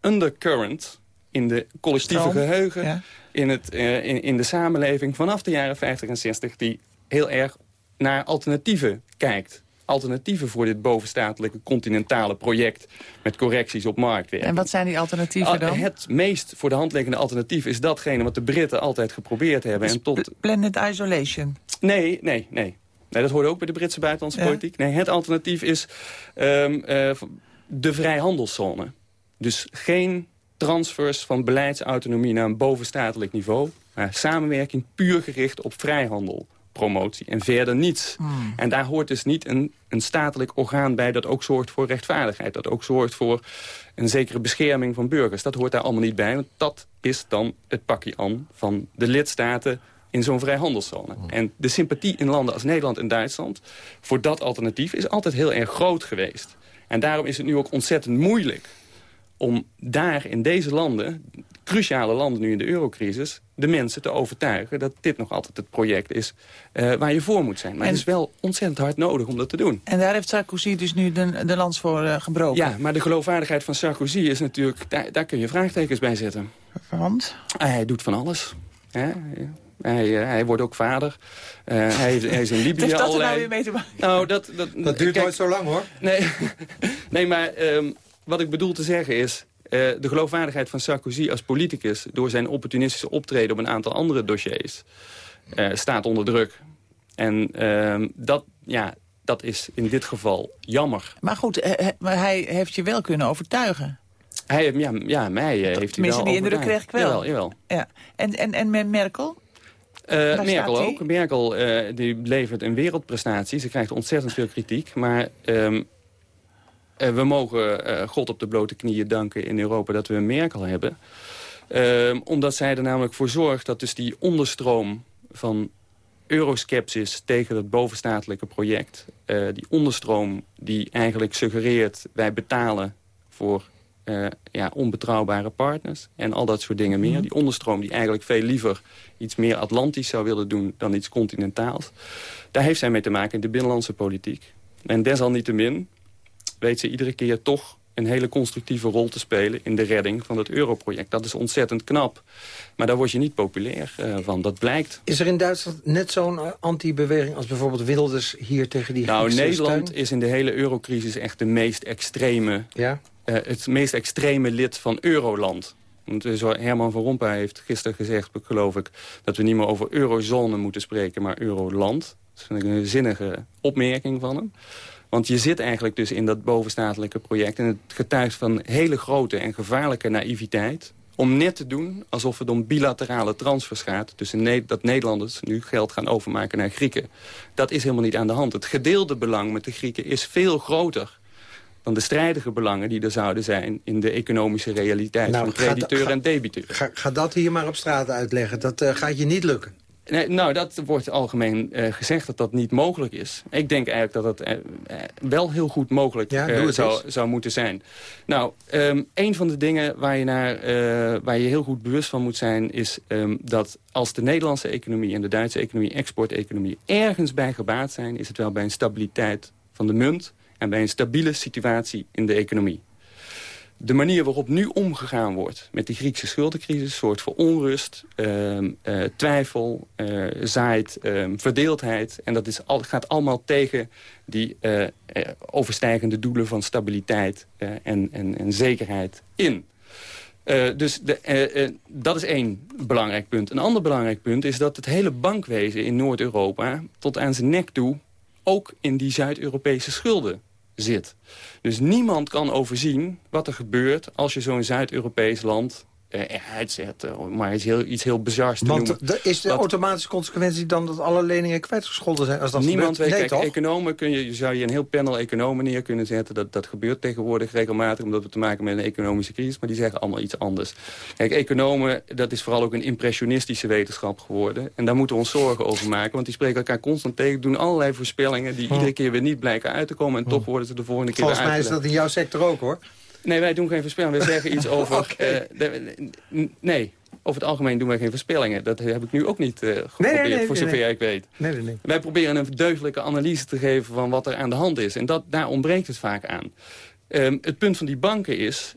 undercurrent in de collectieve geheugen, in, het, uh, in, in de samenleving vanaf de jaren 50 en 60, die heel erg naar alternatieven kijkt alternatieven voor dit bovenstatelijke continentale project... met correcties op marktwerking. En wat zijn die alternatieven dan? Het meest voor de hand liggende alternatief is datgene wat de Britten altijd geprobeerd hebben. en tot... Blended isolation? Nee, nee, nee. Nee, dat hoorde ook bij de Britse buitenlandse politiek. Nee, het alternatief is um, uh, de vrijhandelszone. Dus geen transfers van beleidsautonomie naar een bovenstatelijk niveau. Maar samenwerking puur gericht op vrijhandel promotie en verder niets. Hmm. En daar hoort dus niet een, een statelijk orgaan bij... dat ook zorgt voor rechtvaardigheid, dat ook zorgt voor een zekere bescherming van burgers. Dat hoort daar allemaal niet bij, want dat is dan het pakje aan van de lidstaten in zo'n vrijhandelszone. Hmm. En de sympathie in landen als Nederland en Duitsland... voor dat alternatief is altijd heel erg groot geweest. En daarom is het nu ook ontzettend moeilijk om daar in deze landen cruciale landen nu in de eurocrisis... de mensen te overtuigen dat dit nog altijd het project is uh, waar je voor moet zijn. Maar het is wel ontzettend hard nodig om dat te doen. En daar heeft Sarkozy dus nu de, de lans voor uh, gebroken? Ja, maar de geloofwaardigheid van Sarkozy is natuurlijk... daar, daar kun je vraagtekens bij zetten. Want? hij doet van alles. Hè? Hij, uh, hij, wordt ook vader. Uh, hij, hij, is in Libië Heeft [laughs] dat er nou weer mee te maken? Nou, dat, dat, dat duurt nooit zo lang, hoor. Nee, [laughs] nee maar um, wat ik bedoel te zeggen is... Eh, de geloofwaardigheid van Sarkozy als politicus... door zijn opportunistische optreden op een aantal andere dossiers... Uh, staat onder druk. En uh, dat, ja, dat is in dit geval jammer. Maar goed, eh, maar hij heeft je wel kunnen overtuigen. Hij, ja, ja mij heeft hij wel Tenminste, die indruk kreeg ik wel. Jawel, jawel. Ja. En, en, en met Merkel? Uh, Merkel ook. Merkel uh, die levert een wereldprestatie. Ze krijgt ontzettend veel kritiek. Maar um, uh, we mogen uh, God op de blote knieën danken in Europa dat we een Merkel hebben. Uh, omdat zij er namelijk voor zorgt dat dus die onderstroom van euroskepsis tegen het bovenstatelijke project... Uh, die onderstroom die eigenlijk suggereert wij betalen voor ja, onbetrouwbare partners... en al dat soort dingen meer. Mhm. Die onderstroom die eigenlijk veel liever iets meer Atlantisch zou willen doen... dan iets continentaals. Daar heeft zij mee te maken in de binnenlandse politiek. En desalniettemin weet ze iedere keer toch een hele constructieve rol te spelen in de redding van het europroject. Dat is ontzettend knap. Maar daar word je niet populair uh, van, dat blijkt. Is er in Duitsland net zo'n eh, anti-beweging als bijvoorbeeld Wilders hier tegen die Nou, Nederland is in de hele eurocrisis echt de meest extreme, ja? Uh, het meest extreme lid van Euroland. Want Herman van Rompuy heeft gisteren gezegd, geloof ik... dat we niet meer over eurozone moeten spreken, maar euroland. Dat vind ik een zinnige opmerking van hem. Want je zit eigenlijk dus in dat bovenstatelijke project... en het getuigt van hele grote en gevaarlijke naïviteit... om net te doen alsof het om bilaterale transfers gaat... tussen dat Nederlanders nu geld gaan overmaken naar Grieken. Dat is helemaal niet aan de hand. Het gedeelde belang met de Grieken is veel groter dan de strijdige belangen die er zouden zijn... in de economische realiteit nou, van crediteur en debiteur. Ga, ga, dat hier maar op straat uitleggen. Dat uh, gaat je niet lukken. Nee, nou, dat wordt algemeen uh, gezegd dat dat niet mogelijk is. Ik denk eigenlijk dat het uh, wel heel goed mogelijk ja, zou, zou moeten zijn. Nou, um, een van de dingen waar je, naar, waar je heel goed bewust van moet zijn... is um, dat als de Nederlandse economie en de Duitse economie, exporteconomie... ergens bij gebaat zijn, is het wel bij een stabiliteit van de munt... en bij een stabiele situatie in de economie de manier waarop nu omgegaan wordt met die Griekse schuldencrisis... soort voor onrust, uh, uh, twijfel, uh, zaait, ehm, verdeeldheid. En dat is gaat allemaal tegen die eh, overstijgende doelen van stabiliteit en, en, en zekerheid in. Dus de, dat is één belangrijk punt. Een ander belangrijk punt is dat het hele bankwezen in Noord-Europa... tot aan zijn nek toe ook in die Zuid-Europese schulden Dus niemand kan overzien wat er gebeurt als je zo'n Zuid-Europees land uh, uitzet. maar iets heel, iets heel bizars te Want noemen. is de automatische consequentie dan dat alle leningen kwijtgescholden zijn? Als dat Niemand gebeurt? weet, nee, kijk, toch? economen kun je, zou je een heel panel economen neer kunnen zetten. Dat, dat gebeurt tegenwoordig regelmatig omdat we te maken met een economische crisis. Maar die zeggen allemaal iets anders. Kijk, economen, dat is vooral ook een impressionistische wetenschap geworden. En daar moeten we ons zorgen over maken. Want die spreken elkaar constant tegen, doen allerlei voorspellingen... die Hm. iedere keer weer niet blijken uit te komen. En toch worden ze de volgende keer Volgens mij is dat in jouw sector ook, hoor. Nee, wij doen geen voorspellingen. Wij zeggen iets [laughs] over... Eh, de- nee, over het algemeen doen wij geen voorspellingen. Dat heb ik nu ook niet eh, geprobeerd, nee, nee, voor nee, zover nee. ik weet. Nee, nee, nee. Wij proberen een deugdelijke analyse te geven van wat er aan de hand is. En dat, daar ontbreekt het vaak aan. Ehm, het punt van die banken is...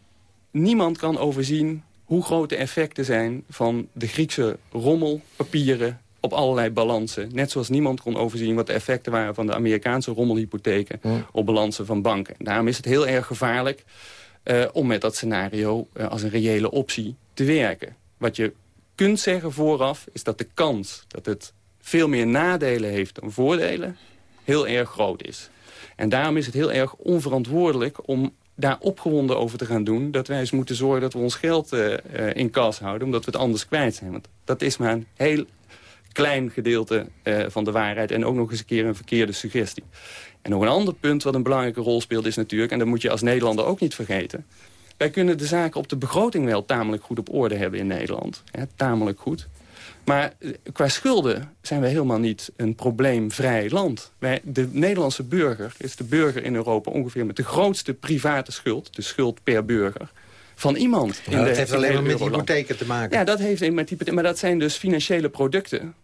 niemand kan overzien hoe groot de effecten zijn... van de Griekse rommelpapieren op allerlei balansen. Net zoals niemand kon overzien wat de effecten waren... van de Amerikaanse rommelhypotheken op balansen van banken. En daarom is het heel erg gevaarlijk... eh, om met dat scenario eh, als een reële optie te werken. Wat je kunt zeggen vooraf is dat de kans dat het veel meer nadelen heeft dan voordelen heel erg groot is. En daarom is het heel erg onverantwoordelijk om daar opgewonden over te gaan doen... dat wij eens moeten zorgen dat we ons geld eh, in kas houden... omdat we het anders kwijt zijn. Want dat is maar een heel klein gedeelte van de waarheid... en ook nog eens een keer een verkeerde suggestie. En nog een ander punt wat een belangrijke rol speelt is natuurlijk... en dat moet je als Nederlander ook niet vergeten... wij kunnen de zaken op de begroting wel tamelijk goed op orde hebben in Nederland. Hè, tamelijk goed. Maar eh, qua schulden zijn wij helemaal niet een probleemvrij land. Wij, de Nederlandse burger is de burger in Europa ongeveer met de grootste private schuld... de schuld per burger, van iemand. in Ja, de, dat heeft in alleen maar met Euroland. hypotheken te maken. Ja, dat heeft met hypotheken. Maar dat zijn dus financiële producten,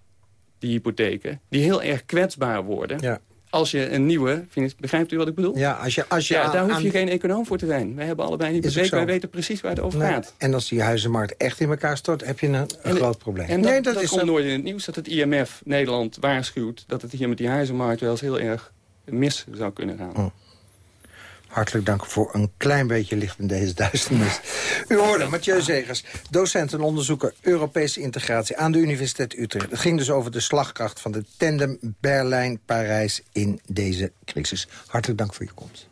die hypotheken... die heel erg kwetsbaar worden. Ja. Als je een nieuwe... Begrijpt u wat ik bedoel? Ja, als je, als je ja, aan- daar hoef je aan- geen econoom voor te zijn. Wij hebben allebei hypotheek, zo. wij weten precies waar het over Nee, gaat. En als die huizenmarkt echt in elkaar stort, heb je een, een En- groot probleem. En dat, nee, dat, is komt nooit in het nieuws dat het IMF Nederland waarschuwt... dat het hier met die huizenmarkt wel eens heel erg mis zou kunnen gaan. Oh. Hartelijk dank voor een klein beetje licht in deze [laughs] duisternis. U hoorde Mathieu Zegers, docent en onderzoeker Europese integratie aan de Universiteit Utrecht. Het ging dus over de slagkracht van de tandem Berlijn-Parijs in deze crisis. Hartelijk dank voor je komst.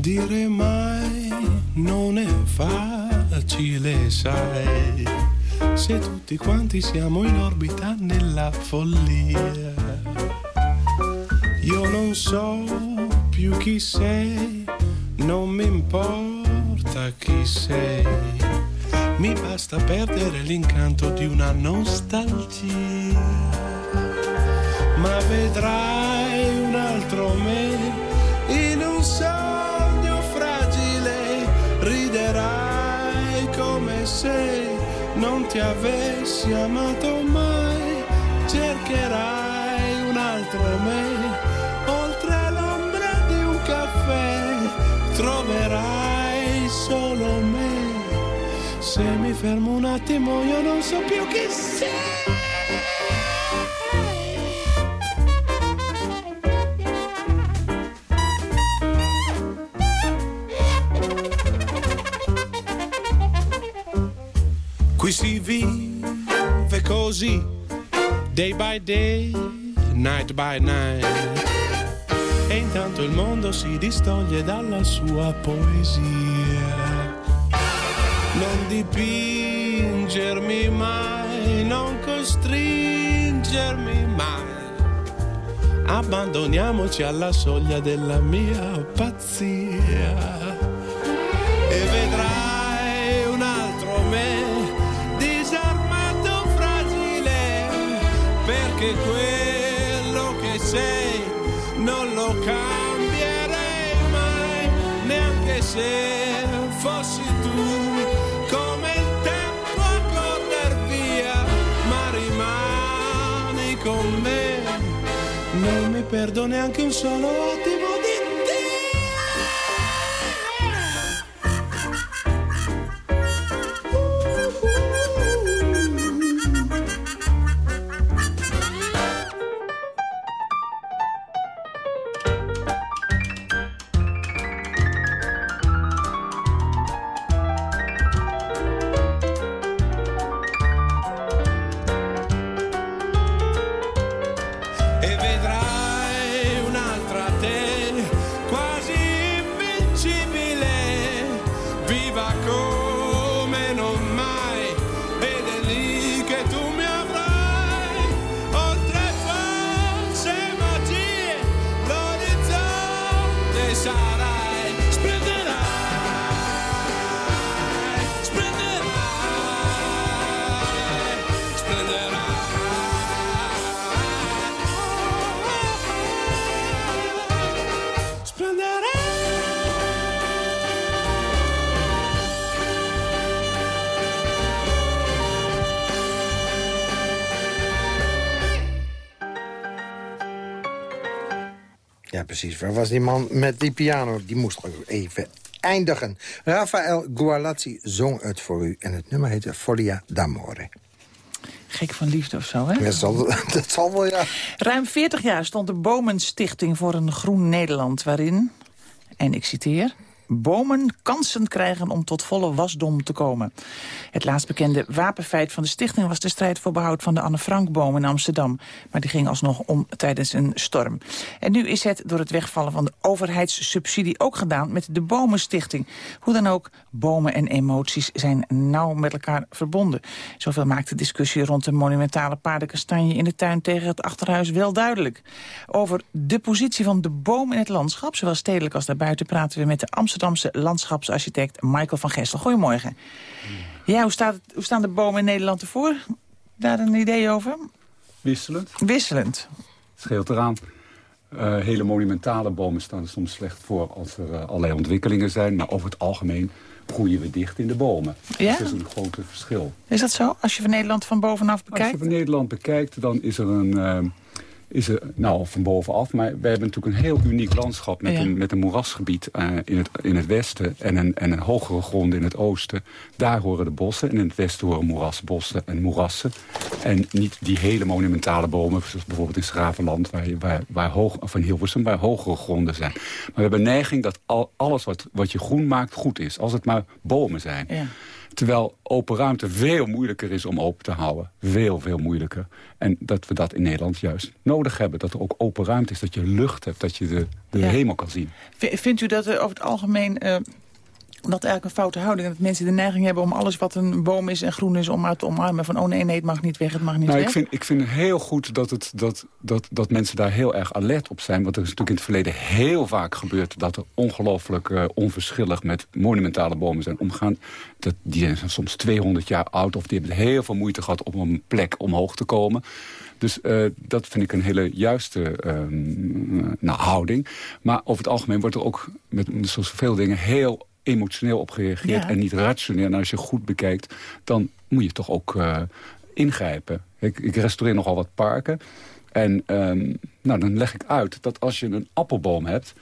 Dire mai non è facile, sai. Se tutti quanti siamo in orbita nella follia. Io non so più chi sei, non mi importa chi sei. Mi basta perdere l'incanto di una nostalgia ma vedrai un altro me ti avessi amato mai, cercherai un altro me, oltre l'ombra di un caffè, troverai solo me. Se mi fermo un attimo io non so più chi sei. Qui si vive così, day by day, night by night. E intanto il mondo si distoglie dalla sua poesia. Non dipingermi mai, non costringermi mai. Abbandoniamoci alla soglia della mia pazzia. E vedrai perché quello che sei non lo cambierei mai neanche se fossi tu. Come il tempo a correr via ma rimani con me. Non mi perdo neanche un solo precies. Waar was die man met die piano? Die moest ook even eindigen. Rafael Gualazzi zong het voor u en het nummer heette Folia d'Amore. Gek van liefde of zo, hè? Dat zal, [laughs] dat zal wel, ja. Ruim 40 jaar stond de Bomenstichting voor een groen Nederland... waarin, en ik citeer bomen kansen krijgen om tot volle wasdom te komen. Het laatst bekende wapenfeit van de stichting was de strijd voor behoud van de Anne Frankboom in Amsterdam. Maar die ging alsnog om tijdens een storm. En nu is het door het wegvallen van de overheidssubsidie ook gedaan met de Bomenstichting. Hoe dan ook, bomen en emoties zijn nauw met elkaar verbonden. Zoveel maakt de discussie rond de monumentale paardenkastanje in de tuin tegen het achterhuis wel duidelijk. Over de positie van de boom in het landschap, zowel stedelijk als daarbuiten, praten we met de Amsterdam Amsterdamse landschapsarchitect Michael van Gestel. Goedemorgen. Ja, hoe, staat hoe staan de bomen in Nederland ervoor? Daar een idee over? Wisselend. Wisselend. Scheelt eraan. Uh, hele monumentale bomen staan er soms slecht voor als er uh, allerlei ontwikkelingen zijn. Maar over het algemeen groeien we dicht in de bomen. Ja? Dat is een grote verschil. Is dat zo? Als je van Nederland van bovenaf bekijkt? Als je van Nederland bekijkt, dan is er een... Uh, is er, nou, van bovenaf, maar we hebben natuurlijk een heel uniek landschap... met, een, met een moerasgebied uh, in, het, in het westen en een, en een hogere grond in het oosten. Daar horen de bossen en in het westen horen moerasbossen en moerassen. En niet die hele monumentale bomen, zoals bijvoorbeeld in Schravenland... waar, waar, waar hoog, of in Hilversum, waar hogere gronden zijn. Maar we hebben neiging dat al, alles wat, wat je groen maakt goed is. Als het maar bomen zijn. Ja. Terwijl open ruimte veel moeilijker is om open te houden. Veel, veel moeilijker. En dat we dat in Nederland juist nodig hebben. Dat er ook open ruimte is, dat je lucht hebt, dat je de, de Ja. hemel kan zien. V- Vindt u dat er over het algemeen... eh, dat eigenlijk een foute houding, en dat mensen de neiging hebben om alles wat een boom is en groen is om uit te omarmen. Van oh nee, nee, het mag niet weg, het mag niet Nou, weg. ik vind, ik vind heel goed dat, het, dat, dat, dat mensen daar heel erg alert op zijn. Want er is natuurlijk in het verleden heel vaak gebeurd... dat er ongelooflijk eh, onverschillig met monumentale bomen zijn omgegaan. Dat, die zijn soms 200 jaar oud of die hebben heel veel moeite gehad... om een plek omhoog te komen. Dus eh, dat vind ik een hele juiste ehm, nou, houding. Maar over het algemeen wordt er ook met zoals veel dingen... heel emotioneel op gereageerd Ja. en niet rationeel. En als je goed bekijkt, dan moet je toch ook eh, ingrijpen. Ik, ik restaureer nogal wat parken. En ehm, nou, dan leg ik uit dat als je een appelboom hebt...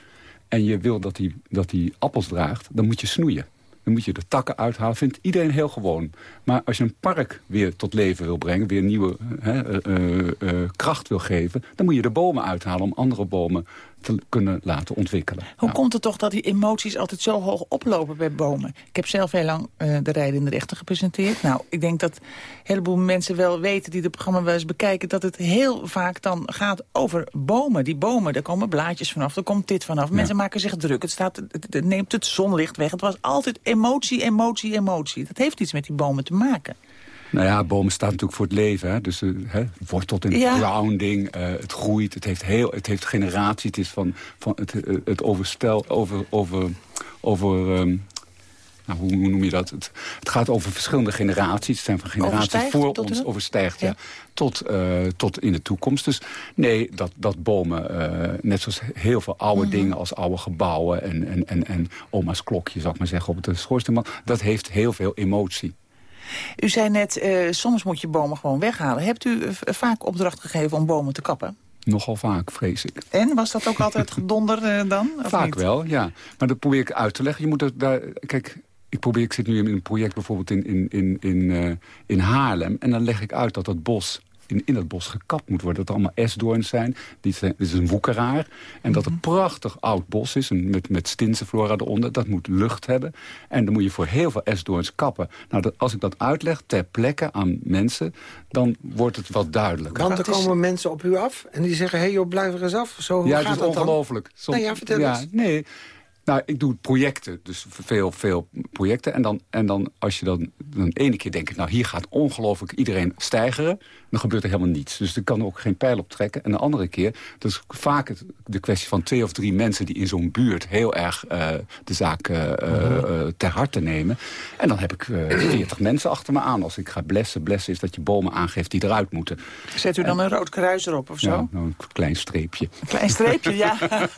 en je wil dat die, dat die appels draagt, dan moet je snoeien. Dan moet je de takken uithalen. Vindt iedereen heel gewoon. Maar als je een park weer tot leven wil brengen... weer nieuwe hè, eh, eh, kracht wil geven... dan moet je de bomen uithalen om andere bomen te kunnen laten ontwikkelen. Hoe komt het toch dat die emoties altijd zo hoog oplopen bij bomen? Ik heb zelf heel lang eh, de rijdende rechter gepresenteerd. Nou, ik denk dat een heleboel mensen wel weten die het programma wel eens bekijken... dat het heel vaak dan gaat over bomen. Die bomen, daar komen blaadjes vanaf, er komt dit vanaf. Mensen maken zich druk, het, staat, het, het neemt het zonlicht weg. Het was altijd emotie, emotie, emotie. Dat heeft iets met die bomen te maken. Nou ja, bomen staan natuurlijk voor het leven. Hè? Dus eh, hè, wortelt in Ja. grounding, eh, het groeit, het heeft, heel, het heeft generatie. Het is van, van het, eh, het overstel, over, over, over ehm, nou, hoe, hoe noem je dat? Het, het gaat over verschillende generaties. Het zijn van generaties voor ons, overstijgt, ja. Tot, tot in de toekomst. Dus nee, dat, dat bomen, net zoals heel veel oude Mhm. dingen als oude gebouwen en, en, en, en oma's klokje, zal ik maar zeggen, op de schoorsteenman, dat heeft heel veel emotie. U zei net, eh, soms moet je bomen gewoon weghalen. Hebt u eh, vaak opdracht gegeven om bomen te kappen? Nogal vaak, vrees ik. En was dat ook altijd [laughs] gedonder eh, dan? of Vaak niet? wel, ja. Maar dat probeer ik uit te leggen. Je moet er daar, kijk, ik, probeer, ik zit nu in een project bijvoorbeeld in, in, in, in, eh, in Haarlem. En dan leg ik uit dat dat bos in, in dat bos gekapt moet worden. Dat er allemaal esdoorns zijn. Dit, is een woekeraar. En dat Mhm. een prachtig oud bos is. en Met, met stinsenflora eronder. Dat moet lucht hebben. En dan moet je voor heel veel esdoorns kappen. Nou, dat, als ik dat uitleg ter plekke aan mensen... dan wordt het wat duidelijker. Want er komen mensen op u af en die zeggen... hé hey joh, blijf er eens af. Zo, hoe ja, gaat het is dat dan? ongelooflijk. Soms- Nou ja, vertel ja, eens. Nee, nou, ik doe projecten, dus veel, veel projecten. En dan, en dan als je dan, dan ene keer denk ik, nou hier gaat ongelooflijk iedereen stijgeren. Dan gebeurt er helemaal niets. Dus er kan ook geen pijl op trekken. En de andere keer, dat is vaak het, de kwestie van twee of drie mensen... die in zo'n buurt heel erg eh, de zaak eh, eh, eh, ter harte nemen. En dan heb ik [clears throat] veertig mensen achter me aan. Als ik ga blessen, blessen is dat je bomen aangeeft die eruit moeten. Zet u dan een rood kruis erop of zo? Ja, nou, een klein streepje. Een klein streepje, ja. [laughs]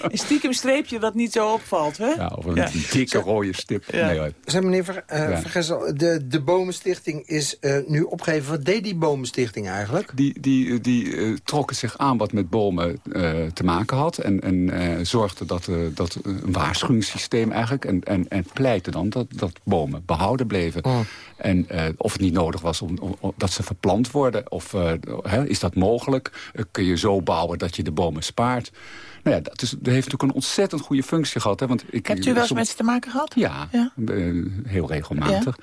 een stiekem streepje wat niet zo opvalt, hè? Ja, of een dikke rode stip. Nee, hoor. Zeg meneer Ver, uh, Ja. Vergessel, de, de Bomenstichting is eh, nu opgegeven. Wat deed die Bomenstichting eigenlijk? Die, die, die eh, trokken zich aan wat met bomen eh, te maken had. En, en eh, zorgden dat, eh, dat een waarschuwingssysteem eigenlijk. En, en, en pleitte dan dat, dat bomen behouden bleven. En eh, of het niet nodig was om, om- om- dat ze verplant worden. Of eh, hè, is dat mogelijk? Kun je zo bouwen dat je de bomen spaart? Nou ja, dat, is, dat heeft natuurlijk een ontzettend goede functie gehad. Hè, want ik, Hebt u wel eens met ze te maken gehad? Ja, heel regelmatig.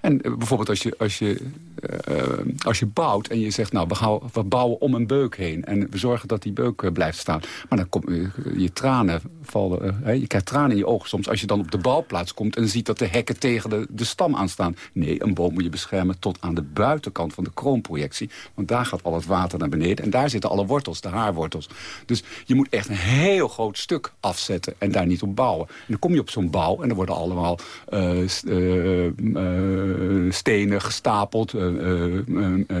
En eh, bijvoorbeeld als je, als, je, eh, eh, als je bouwt en je zegt... nou, we, gaan, we bouwen om een beuk heen en we zorgen dat die beuk blijft staan. Maar dan kom, je je tranen vallen... hè, je krijgt tranen in je ogen soms als je dan op de bouwplaats komt... en ziet dat de hekken tegen de, de stam aanstaan. Nee, een boom moet je beschermen tot aan de buitenkant van de kroonprojectie. Want daar gaat al het water naar beneden. En daar zitten alle wortels, de haarwortels. Dus je moet echt een heel groot stuk afzetten en daar niet op bouwen. En dan kom je op zo'n bouw en er worden allemaal stenen gestapeld, eh, eh, eh, eh,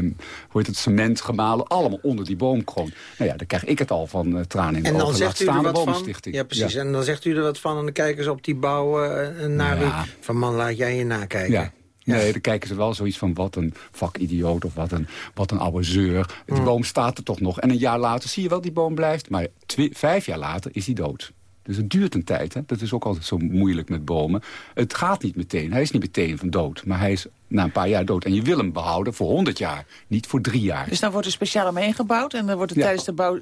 hoe heet het, cement gemalen, allemaal onder die boomkroon. Nou ja, dan krijg ik het al van eh, tranen in de En dan ogen. Zegt u er de wat van? Ja, precies. En dan zegt u er wat van en dan kijken ze op die bouw eh, naar Ja. u. Van man, laat jij je nakijken. Ja. Nee, dan kijken ze wel zoiets van wat een vakidioot of wat een, wat een oude zeur. Die Mm. boom staat er toch nog. En een jaar later zie je wel die boom blijft. Maar vijf jaar later is hij dood. Dus het duurt een tijd. Hè? Dat is ook altijd zo moeilijk met bomen. Het gaat niet meteen. Hij is niet meteen van dood. Maar hij is na een paar jaar dood. En je wil hem behouden voor 100 jaar. Niet voor drie jaar. Dus dan wordt er speciaal omheen gebouwd... en dan wordt er Ja. tijdens de bouw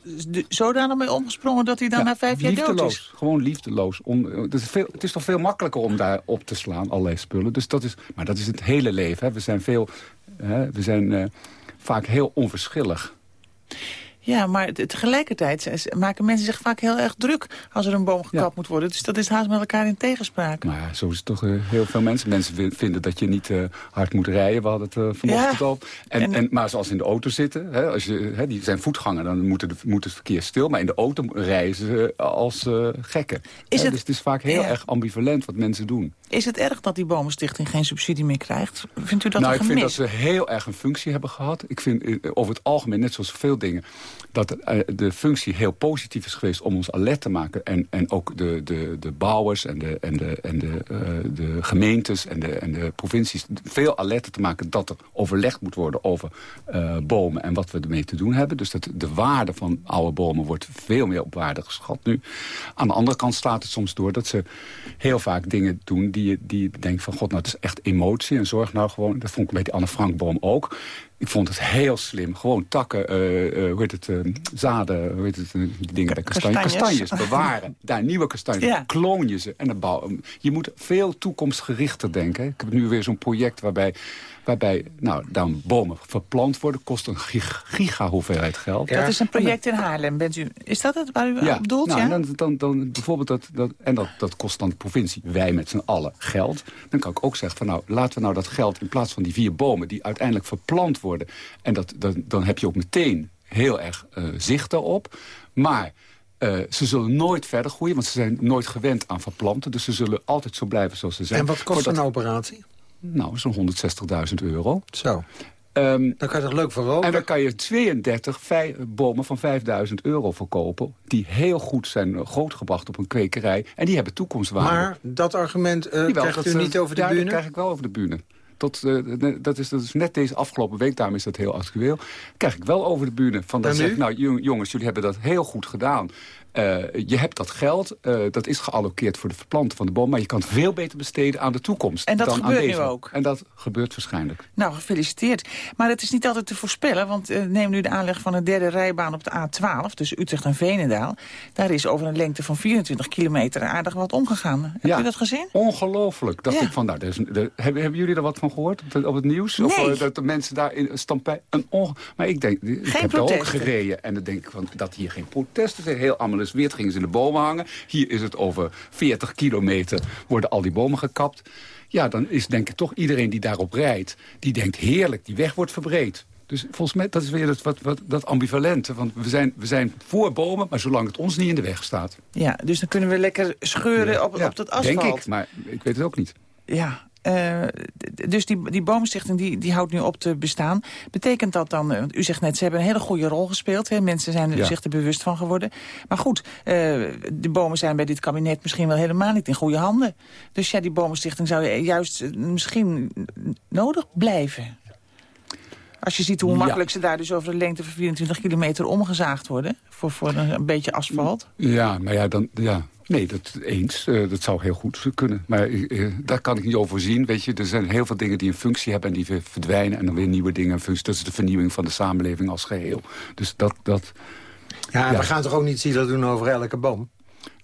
zodanig mee omgesprongen... dat hij dan Ja, na vijf jaar dood is. Gewoon liefdeloos. Het, is veel, het is toch veel makkelijker om daar op te slaan, allerlei spullen. Dus dat is, maar dat is het hele leven. Hè. We zijn, veel, hè, we zijn eh, vaak heel onverschillig. Ja, maar te- tegelijkertijd maken mensen zich vaak heel erg druk... als er een boom gekapt moet worden. Dus dat is haast met elkaar in tegenspraak. Maar ja, zo is het toch eh, heel veel mensen. Mensen vin- vinden dat je niet eh, hard moet rijden. We hadden het eh, vanochtend Ja. al. En, en, maar zoals in de auto zitten, hè, als je, hè, die zijn voetganger... dan moet, de, moet het verkeer stil. Maar in de auto rijden ze als gekken. Is Hè, het- Dus het is vaak heel erg ambivalent wat mensen doen. Is het erg dat die Bomenstichting geen subsidie meer krijgt? Vindt u dat nou, een ik vind dat ze heel erg een functie hebben gehad. Ik vind eh, over het algemeen, net zoals veel dingen... dat eh, de functie heel positief is geweest om ons alert te maken. En, en ook de, de, de bouwers en, de, en, de, en de, eh, de gemeentes en de, en de provincies... veel alerter te maken dat er overlegd moet worden over bomen... en wat we ermee te doen hebben. Dus dat de waarde van oude bomen wordt veel meer op waarde geschat nu. Aan de andere kant slaat het soms door dat ze heel vaak dingen doen... die die denkt van, god, nou, het is echt emotie. En zorg nou gewoon, dat vond ik bij die Anne Frankboom ook... Ik vond het heel slim. Gewoon takken, eh, eh, hoe heet het, eh, zaden, hoe heet het, die dingen bij kastanjes. Kastanjes. [laughs] Bewaren. Daar nieuwe kastanjes. Ja. Kloon je ze en dan bouwen. Je moet veel toekomstgerichter denken. Ik heb nu weer zo'n project waarbij, waarbij nou, dan bomen verplant worden. Kost een gig- giga hoeveelheid geld. Dat is een project in Haarlem. Bent u, is dat het waar u Ja, op bedoelt? nou, ja? Dan, dan, dan bijvoorbeeld dat, dat, en dat, dat kost dan de provincie, wij met z'n allen, geld. Dan kan ik ook zeggen van nou, laten we nou dat geld in plaats van die vier bomen die uiteindelijk verplant worden. En dat, dat, dan heb je ook meteen heel erg eh, zicht daarop. Maar eh, ze zullen nooit verder groeien, want ze zijn nooit gewend aan verplanten. Dus ze zullen altijd zo blijven zoals ze zijn. En wat kost Voordat- een operatie? Nou, zo'n 160.000 euro. Zo. Ehm, Dan kan je toch leuk voor roken? en dan kan je 32 vij- bomen van 5000 euro verkopen... die heel goed zijn grootgebracht op een kwekerij. En die hebben toekomstwaarde. Maar dat argument Jawel, krijgt u niet over de ja, bühne? dat krijg ik wel over de bühne. Tot, ne- dat, is, dat is net deze afgelopen week, daarom is dat heel actueel. Krijg ik wel over de bühne. Van dat zeg nou jong- jongens, jullie hebben dat heel goed gedaan. Eh, je hebt dat geld, eh, dat is gealloceerd voor de verplanten van de boom... maar je kan het veel beter besteden aan de toekomst. En dat dan aan gebeurt nu deze. ook? En dat gebeurt waarschijnlijk. Nou, gefeliciteerd. Maar het is niet altijd te voorspellen, want eh, neem nu de aanleg van een derde rijbaan op de A12, dus Utrecht en Venendaal. Daar is over een lengte van 24 kilometer aardig wat omgegaan. Heb Ja. je dat gezien? Ongelooflijk. Dacht Ja. ik van, nou, hebben, hebben jullie er wat van gehoord op het, op het nieuws? Of Nee. eh, dat de mensen daar in stampij... Een onge- maar ik denk, ik heb ook gereden. En dan denk ik van, dat hier geen protesten zijn. Heel Amelisweert gingen ze in de bomen hangen. Hier is het over 40 kilometer worden al die bomen gekapt. Ja, dan is denk ik toch iedereen die daarop rijdt... die denkt, heerlijk, die weg wordt verbreed. Dus volgens mij, dat is weer dat, wat, wat, dat ambivalente. Want we zijn, we zijn voor bomen, maar zolang het ons niet in de weg staat. Ja, dus dan kunnen we lekker scheuren op, Ja, op dat asfalt. Denk ik, maar ik weet het ook niet. Ja, eh, dus die, die boomstichting die, die houdt nu op te bestaan. Betekent dat dan, uh, u zegt net, ze hebben een hele goede rol gespeeld. Hè? Mensen zijn er zich er bewust van geworden. Maar goed, uh, de bomen zijn bij dit kabinet misschien wel helemaal niet in goede handen. Dus ja, die bomenstichting zou juist misschien nodig blijven. Als je ziet hoe makkelijk ze daar dus over de lengte van 24 kilometer omgezaagd worden. Voor, voor een, een beetje asfalt. Ja, maar ja, dan, ja, Nee, dat eens. Uh, dat zou heel goed kunnen. Maar uh, daar kan ik niet over zien. Weet je, er zijn heel veel dingen die een functie hebben... en die weer verdwijnen en dan weer nieuwe dingen functie. Dat is de vernieuwing van de samenleving als geheel. Dus dat... dat ja, ja. we gaan toch ook niet zielig doen over elke boom?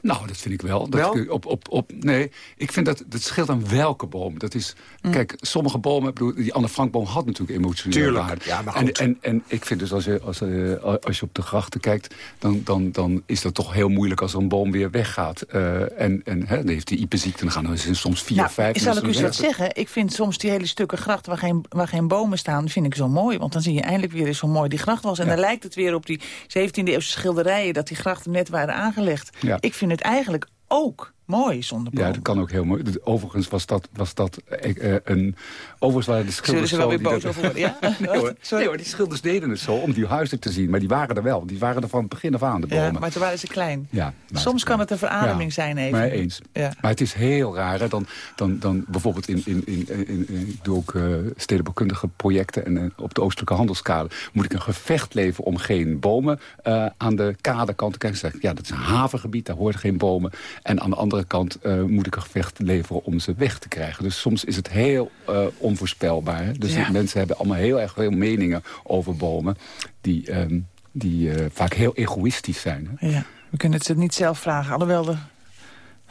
Nou, dat vind ik wel. Dat wel? op, op, op, nee, ik vind dat het scheelt aan welke boom. Dat is, mm. Kijk, sommige bomen, bedoel, die Anne Frankboom had natuurlijk emotionele waarde. Ja, maar en, en, en ik vind dus als je, als, uh, als je op de grachten kijkt, dan, dan, dan is dat toch heel moeilijk als er een boom weer weggaat. Uh, en en hè, dan heeft die iepenziekte, dan gaan er soms vier, nou, vijf... Zal ik u wat zeggen? Ik vind soms die hele stukken grachten waar geen, waar geen bomen staan, vind ik zo mooi. Want dan zie je eindelijk weer eens hoe mooi die gracht was. En ja. dan lijkt het weer op die 17e eeuwse schilderijen, dat die grachten net waren aangelegd. Ja. Ik vind het eigenlijk ook mooi zonder boom. Ja, dat kan ook heel mooi. Overigens was dat, was dat uh, een... Overigens waren de schilders Zullen ze wel weer boos over worden? Ja? [laughs] nee, hoor, nee, hoor, die schilders deden het zo om die huizen te zien. Maar die waren er wel. Die waren er van het begin af aan, de bomen. Ja, maar toen waren ze klein. Ja, Soms kan het een verademing ja, zijn even. Maar eens. Ja. Maar het is heel raar. Hè? Dan, dan, dan bijvoorbeeld in... in, in, in, in ik doe ook uh, stedenbouwkundige projecten. En uh, op de oostelijke handelskade moet ik een gevecht leveren... om geen bomen uh, aan de kadekant te krijgen. Ja, dat is een havengebied, daar hoort geen bomen. En aan de andere kant uh, moet ik een gevecht leveren om ze weg te krijgen. Dus soms is het heel uh, onvoorspelbaar. Hè? Dus ja. mensen hebben allemaal heel erg veel meningen over bomen... die, um, die uh, vaak heel egoïstisch zijn. Hè? Ja, we kunnen het niet zelf vragen. Alhoewel er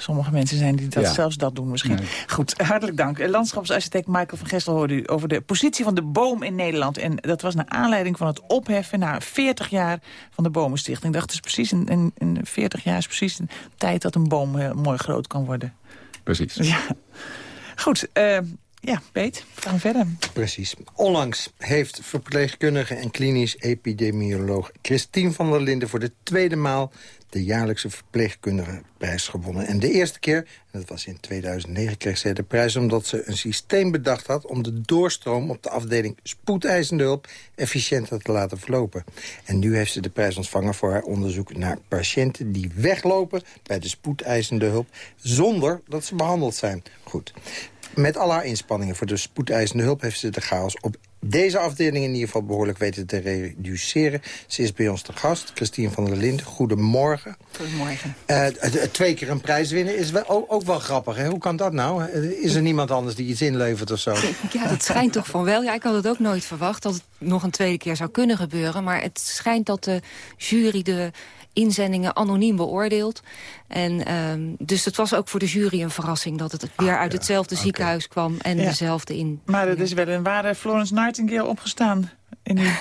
sommige mensen zijn die dat ja. zelfs dat doen misschien. Nee. Goed, hartelijk dank. Landschapsarchitect Michael van Gestel hoorde u over de positie van de boom in Nederland. En dat was naar aanleiding van het opheffen na 40 jaar van de Bomenstichting. Ik dacht, het is precies in, in, in 40 jaar is precies een tijd dat een boom uh, mooi groot kan worden. Precies. Ja. Goed, uh, ja, Peet, gaan we verder. Precies. Onlangs heeft verpleegkundige en klinisch epidemioloog Christine van der Linden voor de tweede maal de jaarlijkse verpleegkundige prijs gewonnen. En de eerste keer, en dat was in 2009, kreeg zij de prijs... omdat ze een systeem bedacht had om de doorstroom op de afdeling spoedeisende hulp efficiënter te laten verlopen. En nu heeft ze de prijs ontvangen voor haar onderzoek naar patiënten die weglopen bij de spoedeisende hulp zonder dat ze behandeld zijn. Goed. Met al haar inspanningen voor de spoedeisende hulp... heeft ze de chaos op deze afdeling in ieder geval behoorlijk weten te reduceren. Ze is bij ons te gast, Christine van der Linden. Goedemorgen. Goedemorgen. Uh, twee keer een prijs winnen is wel, ook, ook, wel grappig. Hè? Hoe kan dat nou? Is er niemand anders die iets inlevert of zo? [laughs] Ja, dat schijnt toch van wel. Ja, ik had het ook nooit verwacht dat het nog een tweede keer zou kunnen gebeuren. Maar het schijnt dat de jury de inzendingen anoniem beoordeeld. En, um, dus het was ook voor de jury een verrassing... dat het weer uit hetzelfde ziekenhuis kwam en ja. dezelfde in. Maar er is wel een ware Florence Nightingale opgestaan in die... [laughs]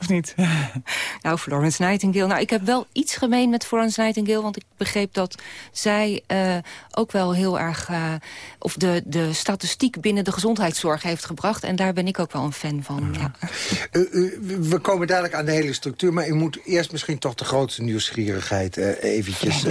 Of niet? [laughs] nou, Florence Nightingale. Nou, ik heb wel iets gemeen met Florence Nightingale... want ik begreep dat zij uh, ook wel heel erg... Uh, of de, de statistiek binnen de gezondheidszorg heeft gebracht. En daar ben ik ook wel een fan van, ja. Uh, we komen dadelijk aan de hele structuur... maar u moet eerst misschien toch de grootste nieuwsgierigheid... eventjes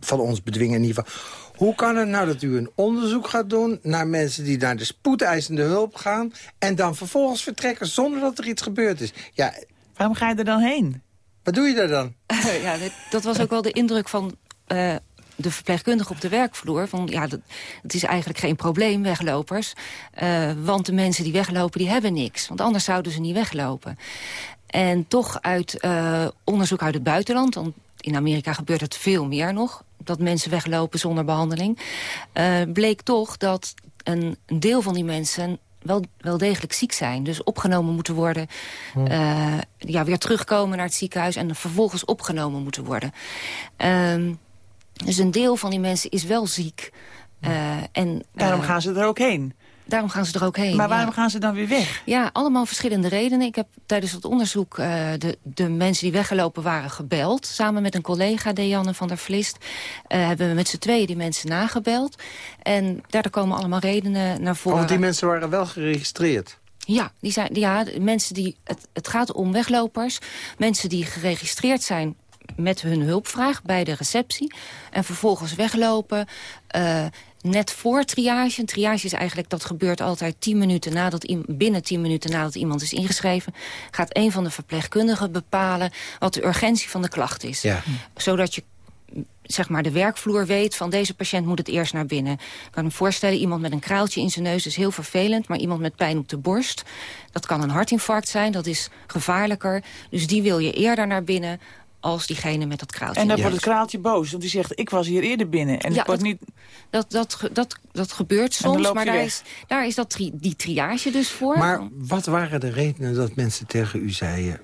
van ons bedwingen in ieder geval. Hoe kan het nou dat u een onderzoek gaat doen... naar mensen die naar de spoedeisende hulp gaan... en dan vervolgens vertrekken zonder dat er iets gebeurd is? Ja, Waarom ga je er dan heen? Wat doe je daar dan? [laughs] ja, dat was ook wel de indruk van... Uh, de verpleegkundige op de werkvloer. Van, ja, dat, het is eigenlijk geen probleem, weglopers. Uh, want de mensen die weglopen, die hebben niks. Want anders zouden ze niet weglopen. En toch uit uh, onderzoek uit het buitenland... want in Amerika gebeurt het veel meer nog dat mensen weglopen zonder behandeling... Uh, bleek toch dat een, deel van die mensen wel, wel degelijk ziek zijn. Dus opgenomen moeten worden. Uh, ja, weer terugkomen naar het ziekenhuis en vervolgens opgenomen moeten worden. Uh, dus een deel van die mensen is wel ziek. Uh, en, Daarom gaan ze er ook heen. Daarom gaan ze er ook heen. Maar waarom ja. gaan ze dan weer weg? Ja, allemaal verschillende redenen. Ik heb tijdens het onderzoek uh, de, de mensen die weggelopen waren gebeld. Samen met een collega, Dejanne van der Vlist, uh, hebben we met z'n tweeën die mensen nagebeld. En daar komen allemaal redenen naar voren. Want die mensen waren wel geregistreerd? Ja, die zijn, ja mensen die, het, het gaat om weglopers. Mensen die geregistreerd zijn met hun hulpvraag bij de receptie. En vervolgens weglopen. Uh, net voor triage. Een triage is eigenlijk, dat gebeurt altijd 10 minuten nadat, binnen 10 minuten nadat iemand is ingeschreven. Gaat een van de verpleegkundigen bepalen wat de urgentie van de klacht is. Ja. Zodat je zeg maar, de werkvloer weet van deze patiënt moet het eerst naar binnen. Ik kan me voorstellen, iemand met een kraaltje in zijn neus is heel vervelend... maar iemand met pijn op de borst, dat kan een hartinfarct zijn, dat is gevaarlijker. Dus die wil je eerder naar binnen als diegene met dat kraaltje. En dan wordt het kraaltje boos, want die zegt, ik was hier eerder binnen. En ja, dat, niet... dat, dat, dat, dat gebeurt soms, maar daar is, daar is dat tri die triage dus voor. Maar wat waren de redenen dat mensen tegen u zeiden...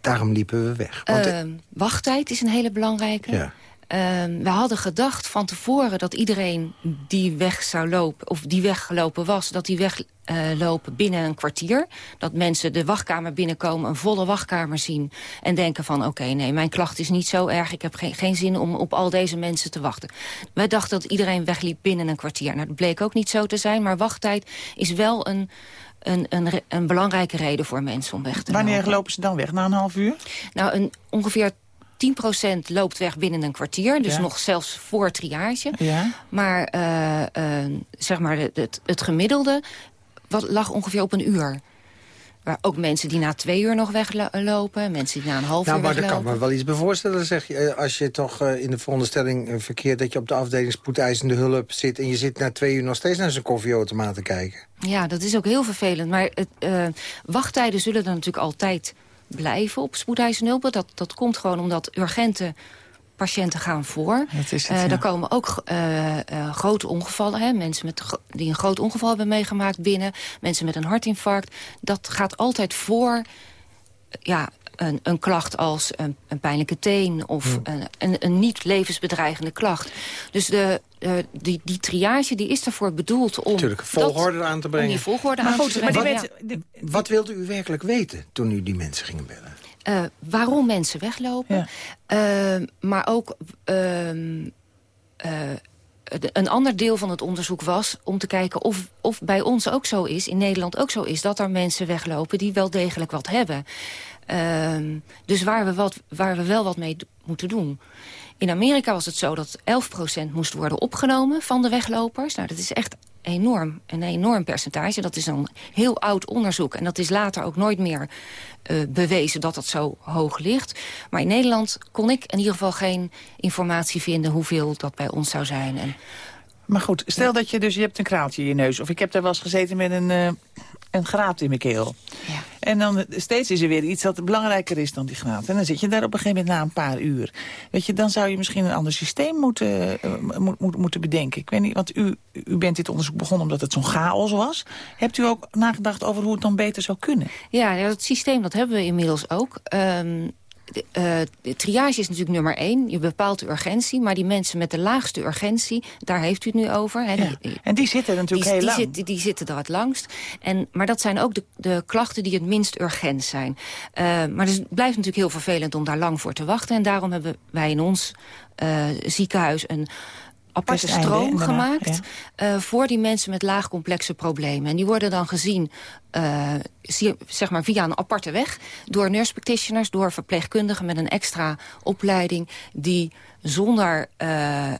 daarom liepen we weg? Want uh, wachttijd is een hele belangrijke. Ja. Uh, we hadden gedacht van tevoren dat iedereen die weg zou lopen... of die weggelopen was, dat die weglopen uh, binnen een kwartier. Dat mensen de wachtkamer binnenkomen, een volle wachtkamer zien... en denken van oké, nee, mijn klacht is niet zo erg... ik heb geen, geen zin om op al deze mensen te wachten. Wij dachten dat iedereen wegliep binnen een kwartier. Nou, dat bleek ook niet zo te zijn, maar wachttijd is wel een... Een, een, een, belangrijke reden voor mensen om weg te Wanneer lopen. lopen ze dan weg? Na een half uur? Nou, een, ongeveer 10% loopt weg binnen een kwartier. Dus nog zelfs voor triage. Ja. Maar, uh, uh, zeg maar het, het gemiddelde wat, lag ongeveer op een uur. Maar ook mensen die na twee uur nog weglopen. Mensen die na een half nou, uur maar weglopen. daar kan me wel iets bij voorstellen. Zeg je, eh, als je toch in de veronderstelling verkeert... dat je op de afdeling spoedeisende hulp zit... en je zit na twee uur nog steeds naar zijn koffieautomaat te kijken. Ja, dat is ook heel vervelend. Maar het, uh, wachttijden zullen er natuurlijk altijd blijven op spoedeisende hulp. Dat, dat komt gewoon omdat urgente patiënten gaan voor. Dat is het, uh, Er komen ook uh, uh, grote ongevallen. Hè? Mensen met, die een groot ongeval hebben meegemaakt binnen. Mensen met een hartinfarct. Dat gaat altijd voor ja, een, een klacht als een, een pijnlijke teen... of een, een, een, niet levensbedreigende klacht. Dus de, uh, die, die triage die is ervoor bedoeld om... Natuurlijk, volgorde aan te brengen. Om die volgorde aan te brengen. Maar ja. Wat wilde u werkelijk weten toen u die mensen ging bellen? Uh, waarom mensen weglopen. Ja. Uh, maar ook... Uh, een ander deel van het onderzoek was om te kijken of, of bij ons ook zo is, in Nederland ook zo is, dat er mensen weglopen die wel degelijk wat hebben. Uh, dus waar we, wat, waar we wel wat mee moeten doen. In Amerika was het zo dat 11% moest worden opgenomen van de weglopers. Nou, dat is echt enorm, een enorm percentage. Dat is een heel oud onderzoek. En dat is later ook nooit meer uh, bewezen dat dat zo hoog ligt. Maar in Nederland kon ik in ieder geval geen informatie vinden... hoeveel dat bij ons zou zijn. En, maar goed, stel dat je dus je hebt een kraaltje in je neus... of ik heb daar wel eens gezeten met een, uh, een graat in mijn keel. Ja. En dan steeds is er weer iets dat belangrijker is dan die graad. En dan zit je daar op een gegeven moment na een paar uur. Weet je, dan zou je misschien een ander systeem moeten, uh, moet, moeten bedenken. Ik weet niet, want u, u bent dit onderzoek begonnen omdat het zo'n chaos was. Hebt u ook nagedacht over hoe het dan beter zou kunnen? Ja, dat systeem dat hebben we inmiddels ook. Um, de, uh, de triage is natuurlijk nummer één. Je bepaalt de urgentie. Maar die mensen met de laagste urgentie, daar heeft u het nu over. Hè, ja. die, en die zitten natuurlijk die, heel lang. Zit, die, die, zitten er het langst. En, maar dat zijn ook de, de klachten die het minst urgent zijn. Uh, maar het blijft natuurlijk heel vervelend om daar lang voor te wachten. En daarom hebben wij in ons uh, ziekenhuis een aparte stroom gemaakt ja. uh, voor die mensen met laagcomplexe problemen. En die worden dan gezien uh, zeg maar via een aparte weg door nurse practitioners, door verpleegkundigen met een extra opleiding die zonder, uh,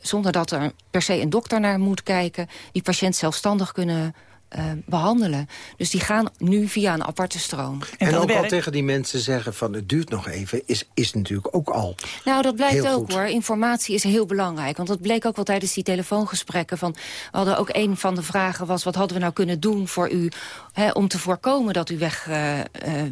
zonder dat er per se een dokter naar moet kijken, die patiënt zelfstandig kunnen uh, behandelen. Dus die gaan nu via een aparte stroom. En, en ook al tegen die mensen zeggen van het duurt nog even... is, is natuurlijk ook al Nou, dat blijkt ook hoor. Informatie is heel belangrijk. Want dat bleek ook wel tijdens die telefoongesprekken. Van, we hadden ook een van de vragen was... wat hadden we nou kunnen doen voor u... Hè, om te voorkomen dat u weg, uh, uh,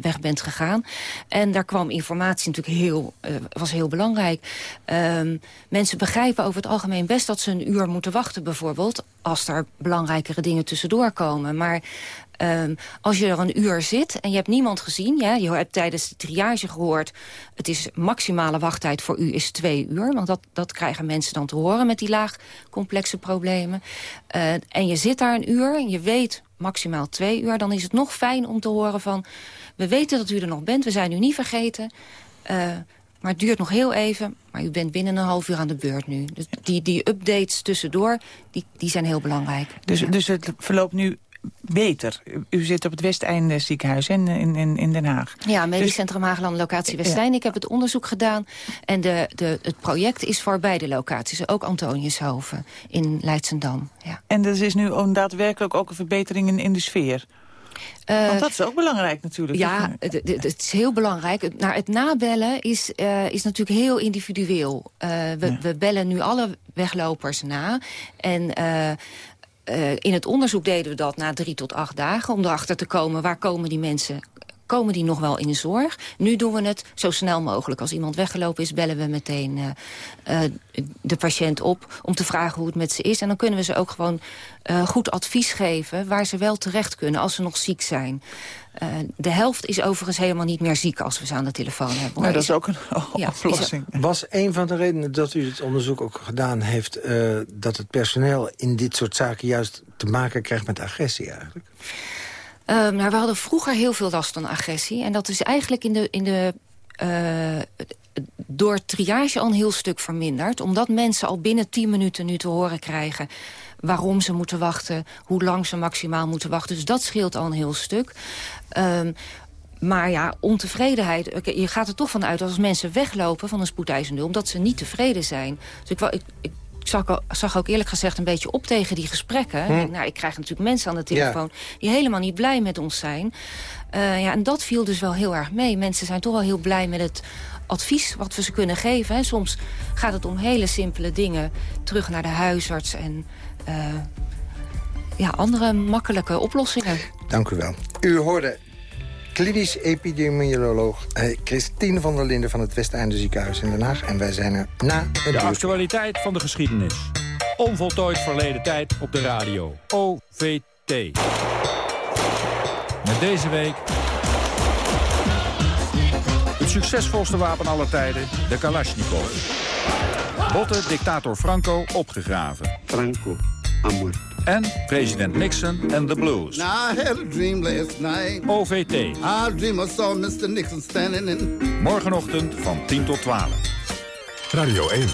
weg bent gegaan. En daar kwam informatie natuurlijk heel, was heel belangrijk. Um, mensen begrijpen over het algemeen best dat ze een uur moeten wachten bijvoorbeeld... als er belangrijkere dingen tussendoor komen. Maar um, als je er een uur zit en je hebt niemand gezien... Ja, je hebt tijdens de triage gehoord... het is maximale wachttijd voor u is twee uur. Want dat, dat krijgen mensen dan te horen met die laag complexe problemen. Uh, en je zit daar een uur en je weet maximaal twee uur... dan is het nog fijn om te horen van... we weten dat u er nog bent, we zijn u niet vergeten... Uh, maar het duurt nog heel even, maar u bent binnen een half uur aan de beurt nu. Dus die, die updates tussendoor, die, die zijn heel belangrijk. Dus, dus het verloopt nu beter. U zit op het Westeinde ziekenhuis in, in, in Den Haag. Ja, Medisch Dus- Centrum Hageland, locatie Westijn. Ik heb het onderzoek gedaan. En de, de, het project is voor beide locaties. Ook Antoniushoven in Leidsendam. Ja. En er is nu ook daadwerkelijk ook een verbetering in, in de sfeer. Want dat is ook belangrijk natuurlijk. Eh, Ja, het, is heel belangrijk. Het, naar het nabellen is, eh, is natuurlijk heel individueel. Eh, we, we bellen nu alle weglopers na. En eh, in het onderzoek deden we dat na drie tot acht dagen... om erachter te komen waar komen die mensen komen die nog wel in de zorg. Nu doen we het zo snel mogelijk. Als iemand weggelopen is, bellen we meteen eh, eh, de patiënt op... om te vragen hoe het met ze is. En dan kunnen we ze ook gewoon goed advies geven... waar ze wel terecht kunnen als ze nog ziek zijn. Eh, de helft is overigens helemaal niet meer ziek als we ze aan de telefoon hebben. Nou, dat is ook een Ja, oplossing. Was een van de redenen dat u het onderzoek ook gedaan heeft... eh, dat het personeel in dit soort zaken juist te maken krijgt met agressie eigenlijk? Ehm, nou, we hadden vroeger heel veel last van agressie. En dat is eigenlijk in de, in de, eh, door triage al een heel stuk verminderd. Omdat mensen al binnen 10 minuten nu te horen krijgen... waarom ze moeten wachten, hoe lang ze maximaal moeten wachten. Dus dat scheelt al een heel stuk. Ehm, maar ja, ontevredenheid. Je gaat er toch van uit dat als mensen weglopen van een spoedeisende omdat ze niet tevreden zijn. Dus ik, ik, ik zag, ook- zag ook eerlijk gezegd een beetje op tegen die gesprekken. Hm. Ik denk, Nou, ik krijg natuurlijk mensen aan de telefoon... die helemaal niet blij met ons zijn. Eh, ja, en dat viel dus wel heel erg mee. Mensen zijn toch wel heel blij met het advies wat we ze kunnen geven. Hè. Soms gaat het om hele simpele dingen. Terug naar de huisarts en eh, ja, andere makkelijke oplossingen. Dank u wel. U hoorde klinisch epidemioloog eh, Christine van der Linden... van het Westeinde ziekenhuis in Den Haag. En wij zijn er na het De actualiteit van de geschiedenis. Onvoltooid verleden tijd op de radio. OVT. Met deze week... Succesvolste wapen aller tijden, de Kalashnikov. Botte dictator Franco opgegraven. Franco, amor. En president Nixon en the Blues. Now I had a dream last night. OVT. I dream I saw Mr. Nixon standing in. Morgenochtend van 10 tot 12. Radio 1.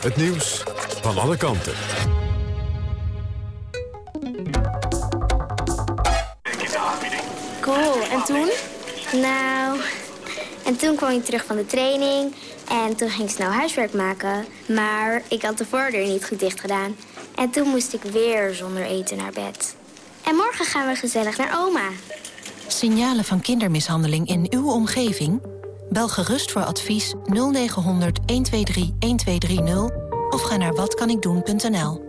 Het nieuws van alle kanten. Cool, en toen? Nou, en toen kwam ik terug van de training en toen ging ik snel huiswerk maken. Maar ik had de voordeur niet goed dicht gedaan. En toen moest ik weer zonder eten naar bed. En morgen gaan we gezellig naar oma. Signalen van kindermishandeling in uw omgeving? Bel gerust voor advies 0900 123 1230 of ga naar watkanikdoen.nl.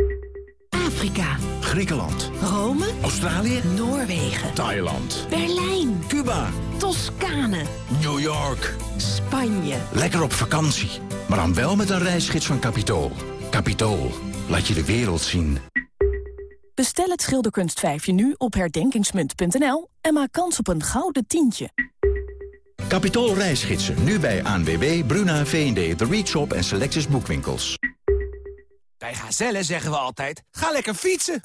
Afrika. Griekenland. Rome. Australië. Noorwegen. Thailand. Berlijn. Cuba. Toscane. New York. Spanje. Lekker op vakantie. Maar dan wel met een reisgids van Capitool. Capitool. Laat je de wereld zien. Bestel het schilderkunstvijfje nu op herdenkingsmunt.nl... en maak kans op een gouden tientje. Capitool reisgidsen. Nu bij ANWB, Bruna, V&D, The Reach Shop en Selectus Boekwinkels. Bij Gazelle zeggen we altijd, ga lekker fietsen.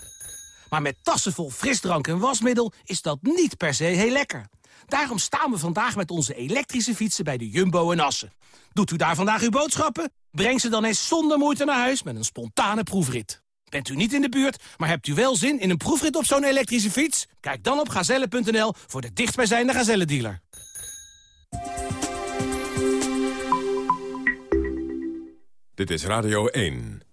Maar met tassen vol frisdrank en wasmiddel is dat niet per se heel lekker. Daarom staan we vandaag met onze elektrische fietsen bij de Jumbo en Assen. Doet u daar vandaag uw boodschappen? Breng ze dan eens zonder moeite naar huis met een spontane proefrit. Bent u niet in de buurt, maar hebt u wel zin in een proefrit op zo'n elektrische fiets? Kijk dan op gazelle.nl voor de dichtstbijzijnde Gazelle-dealer. Dit is Radio 1.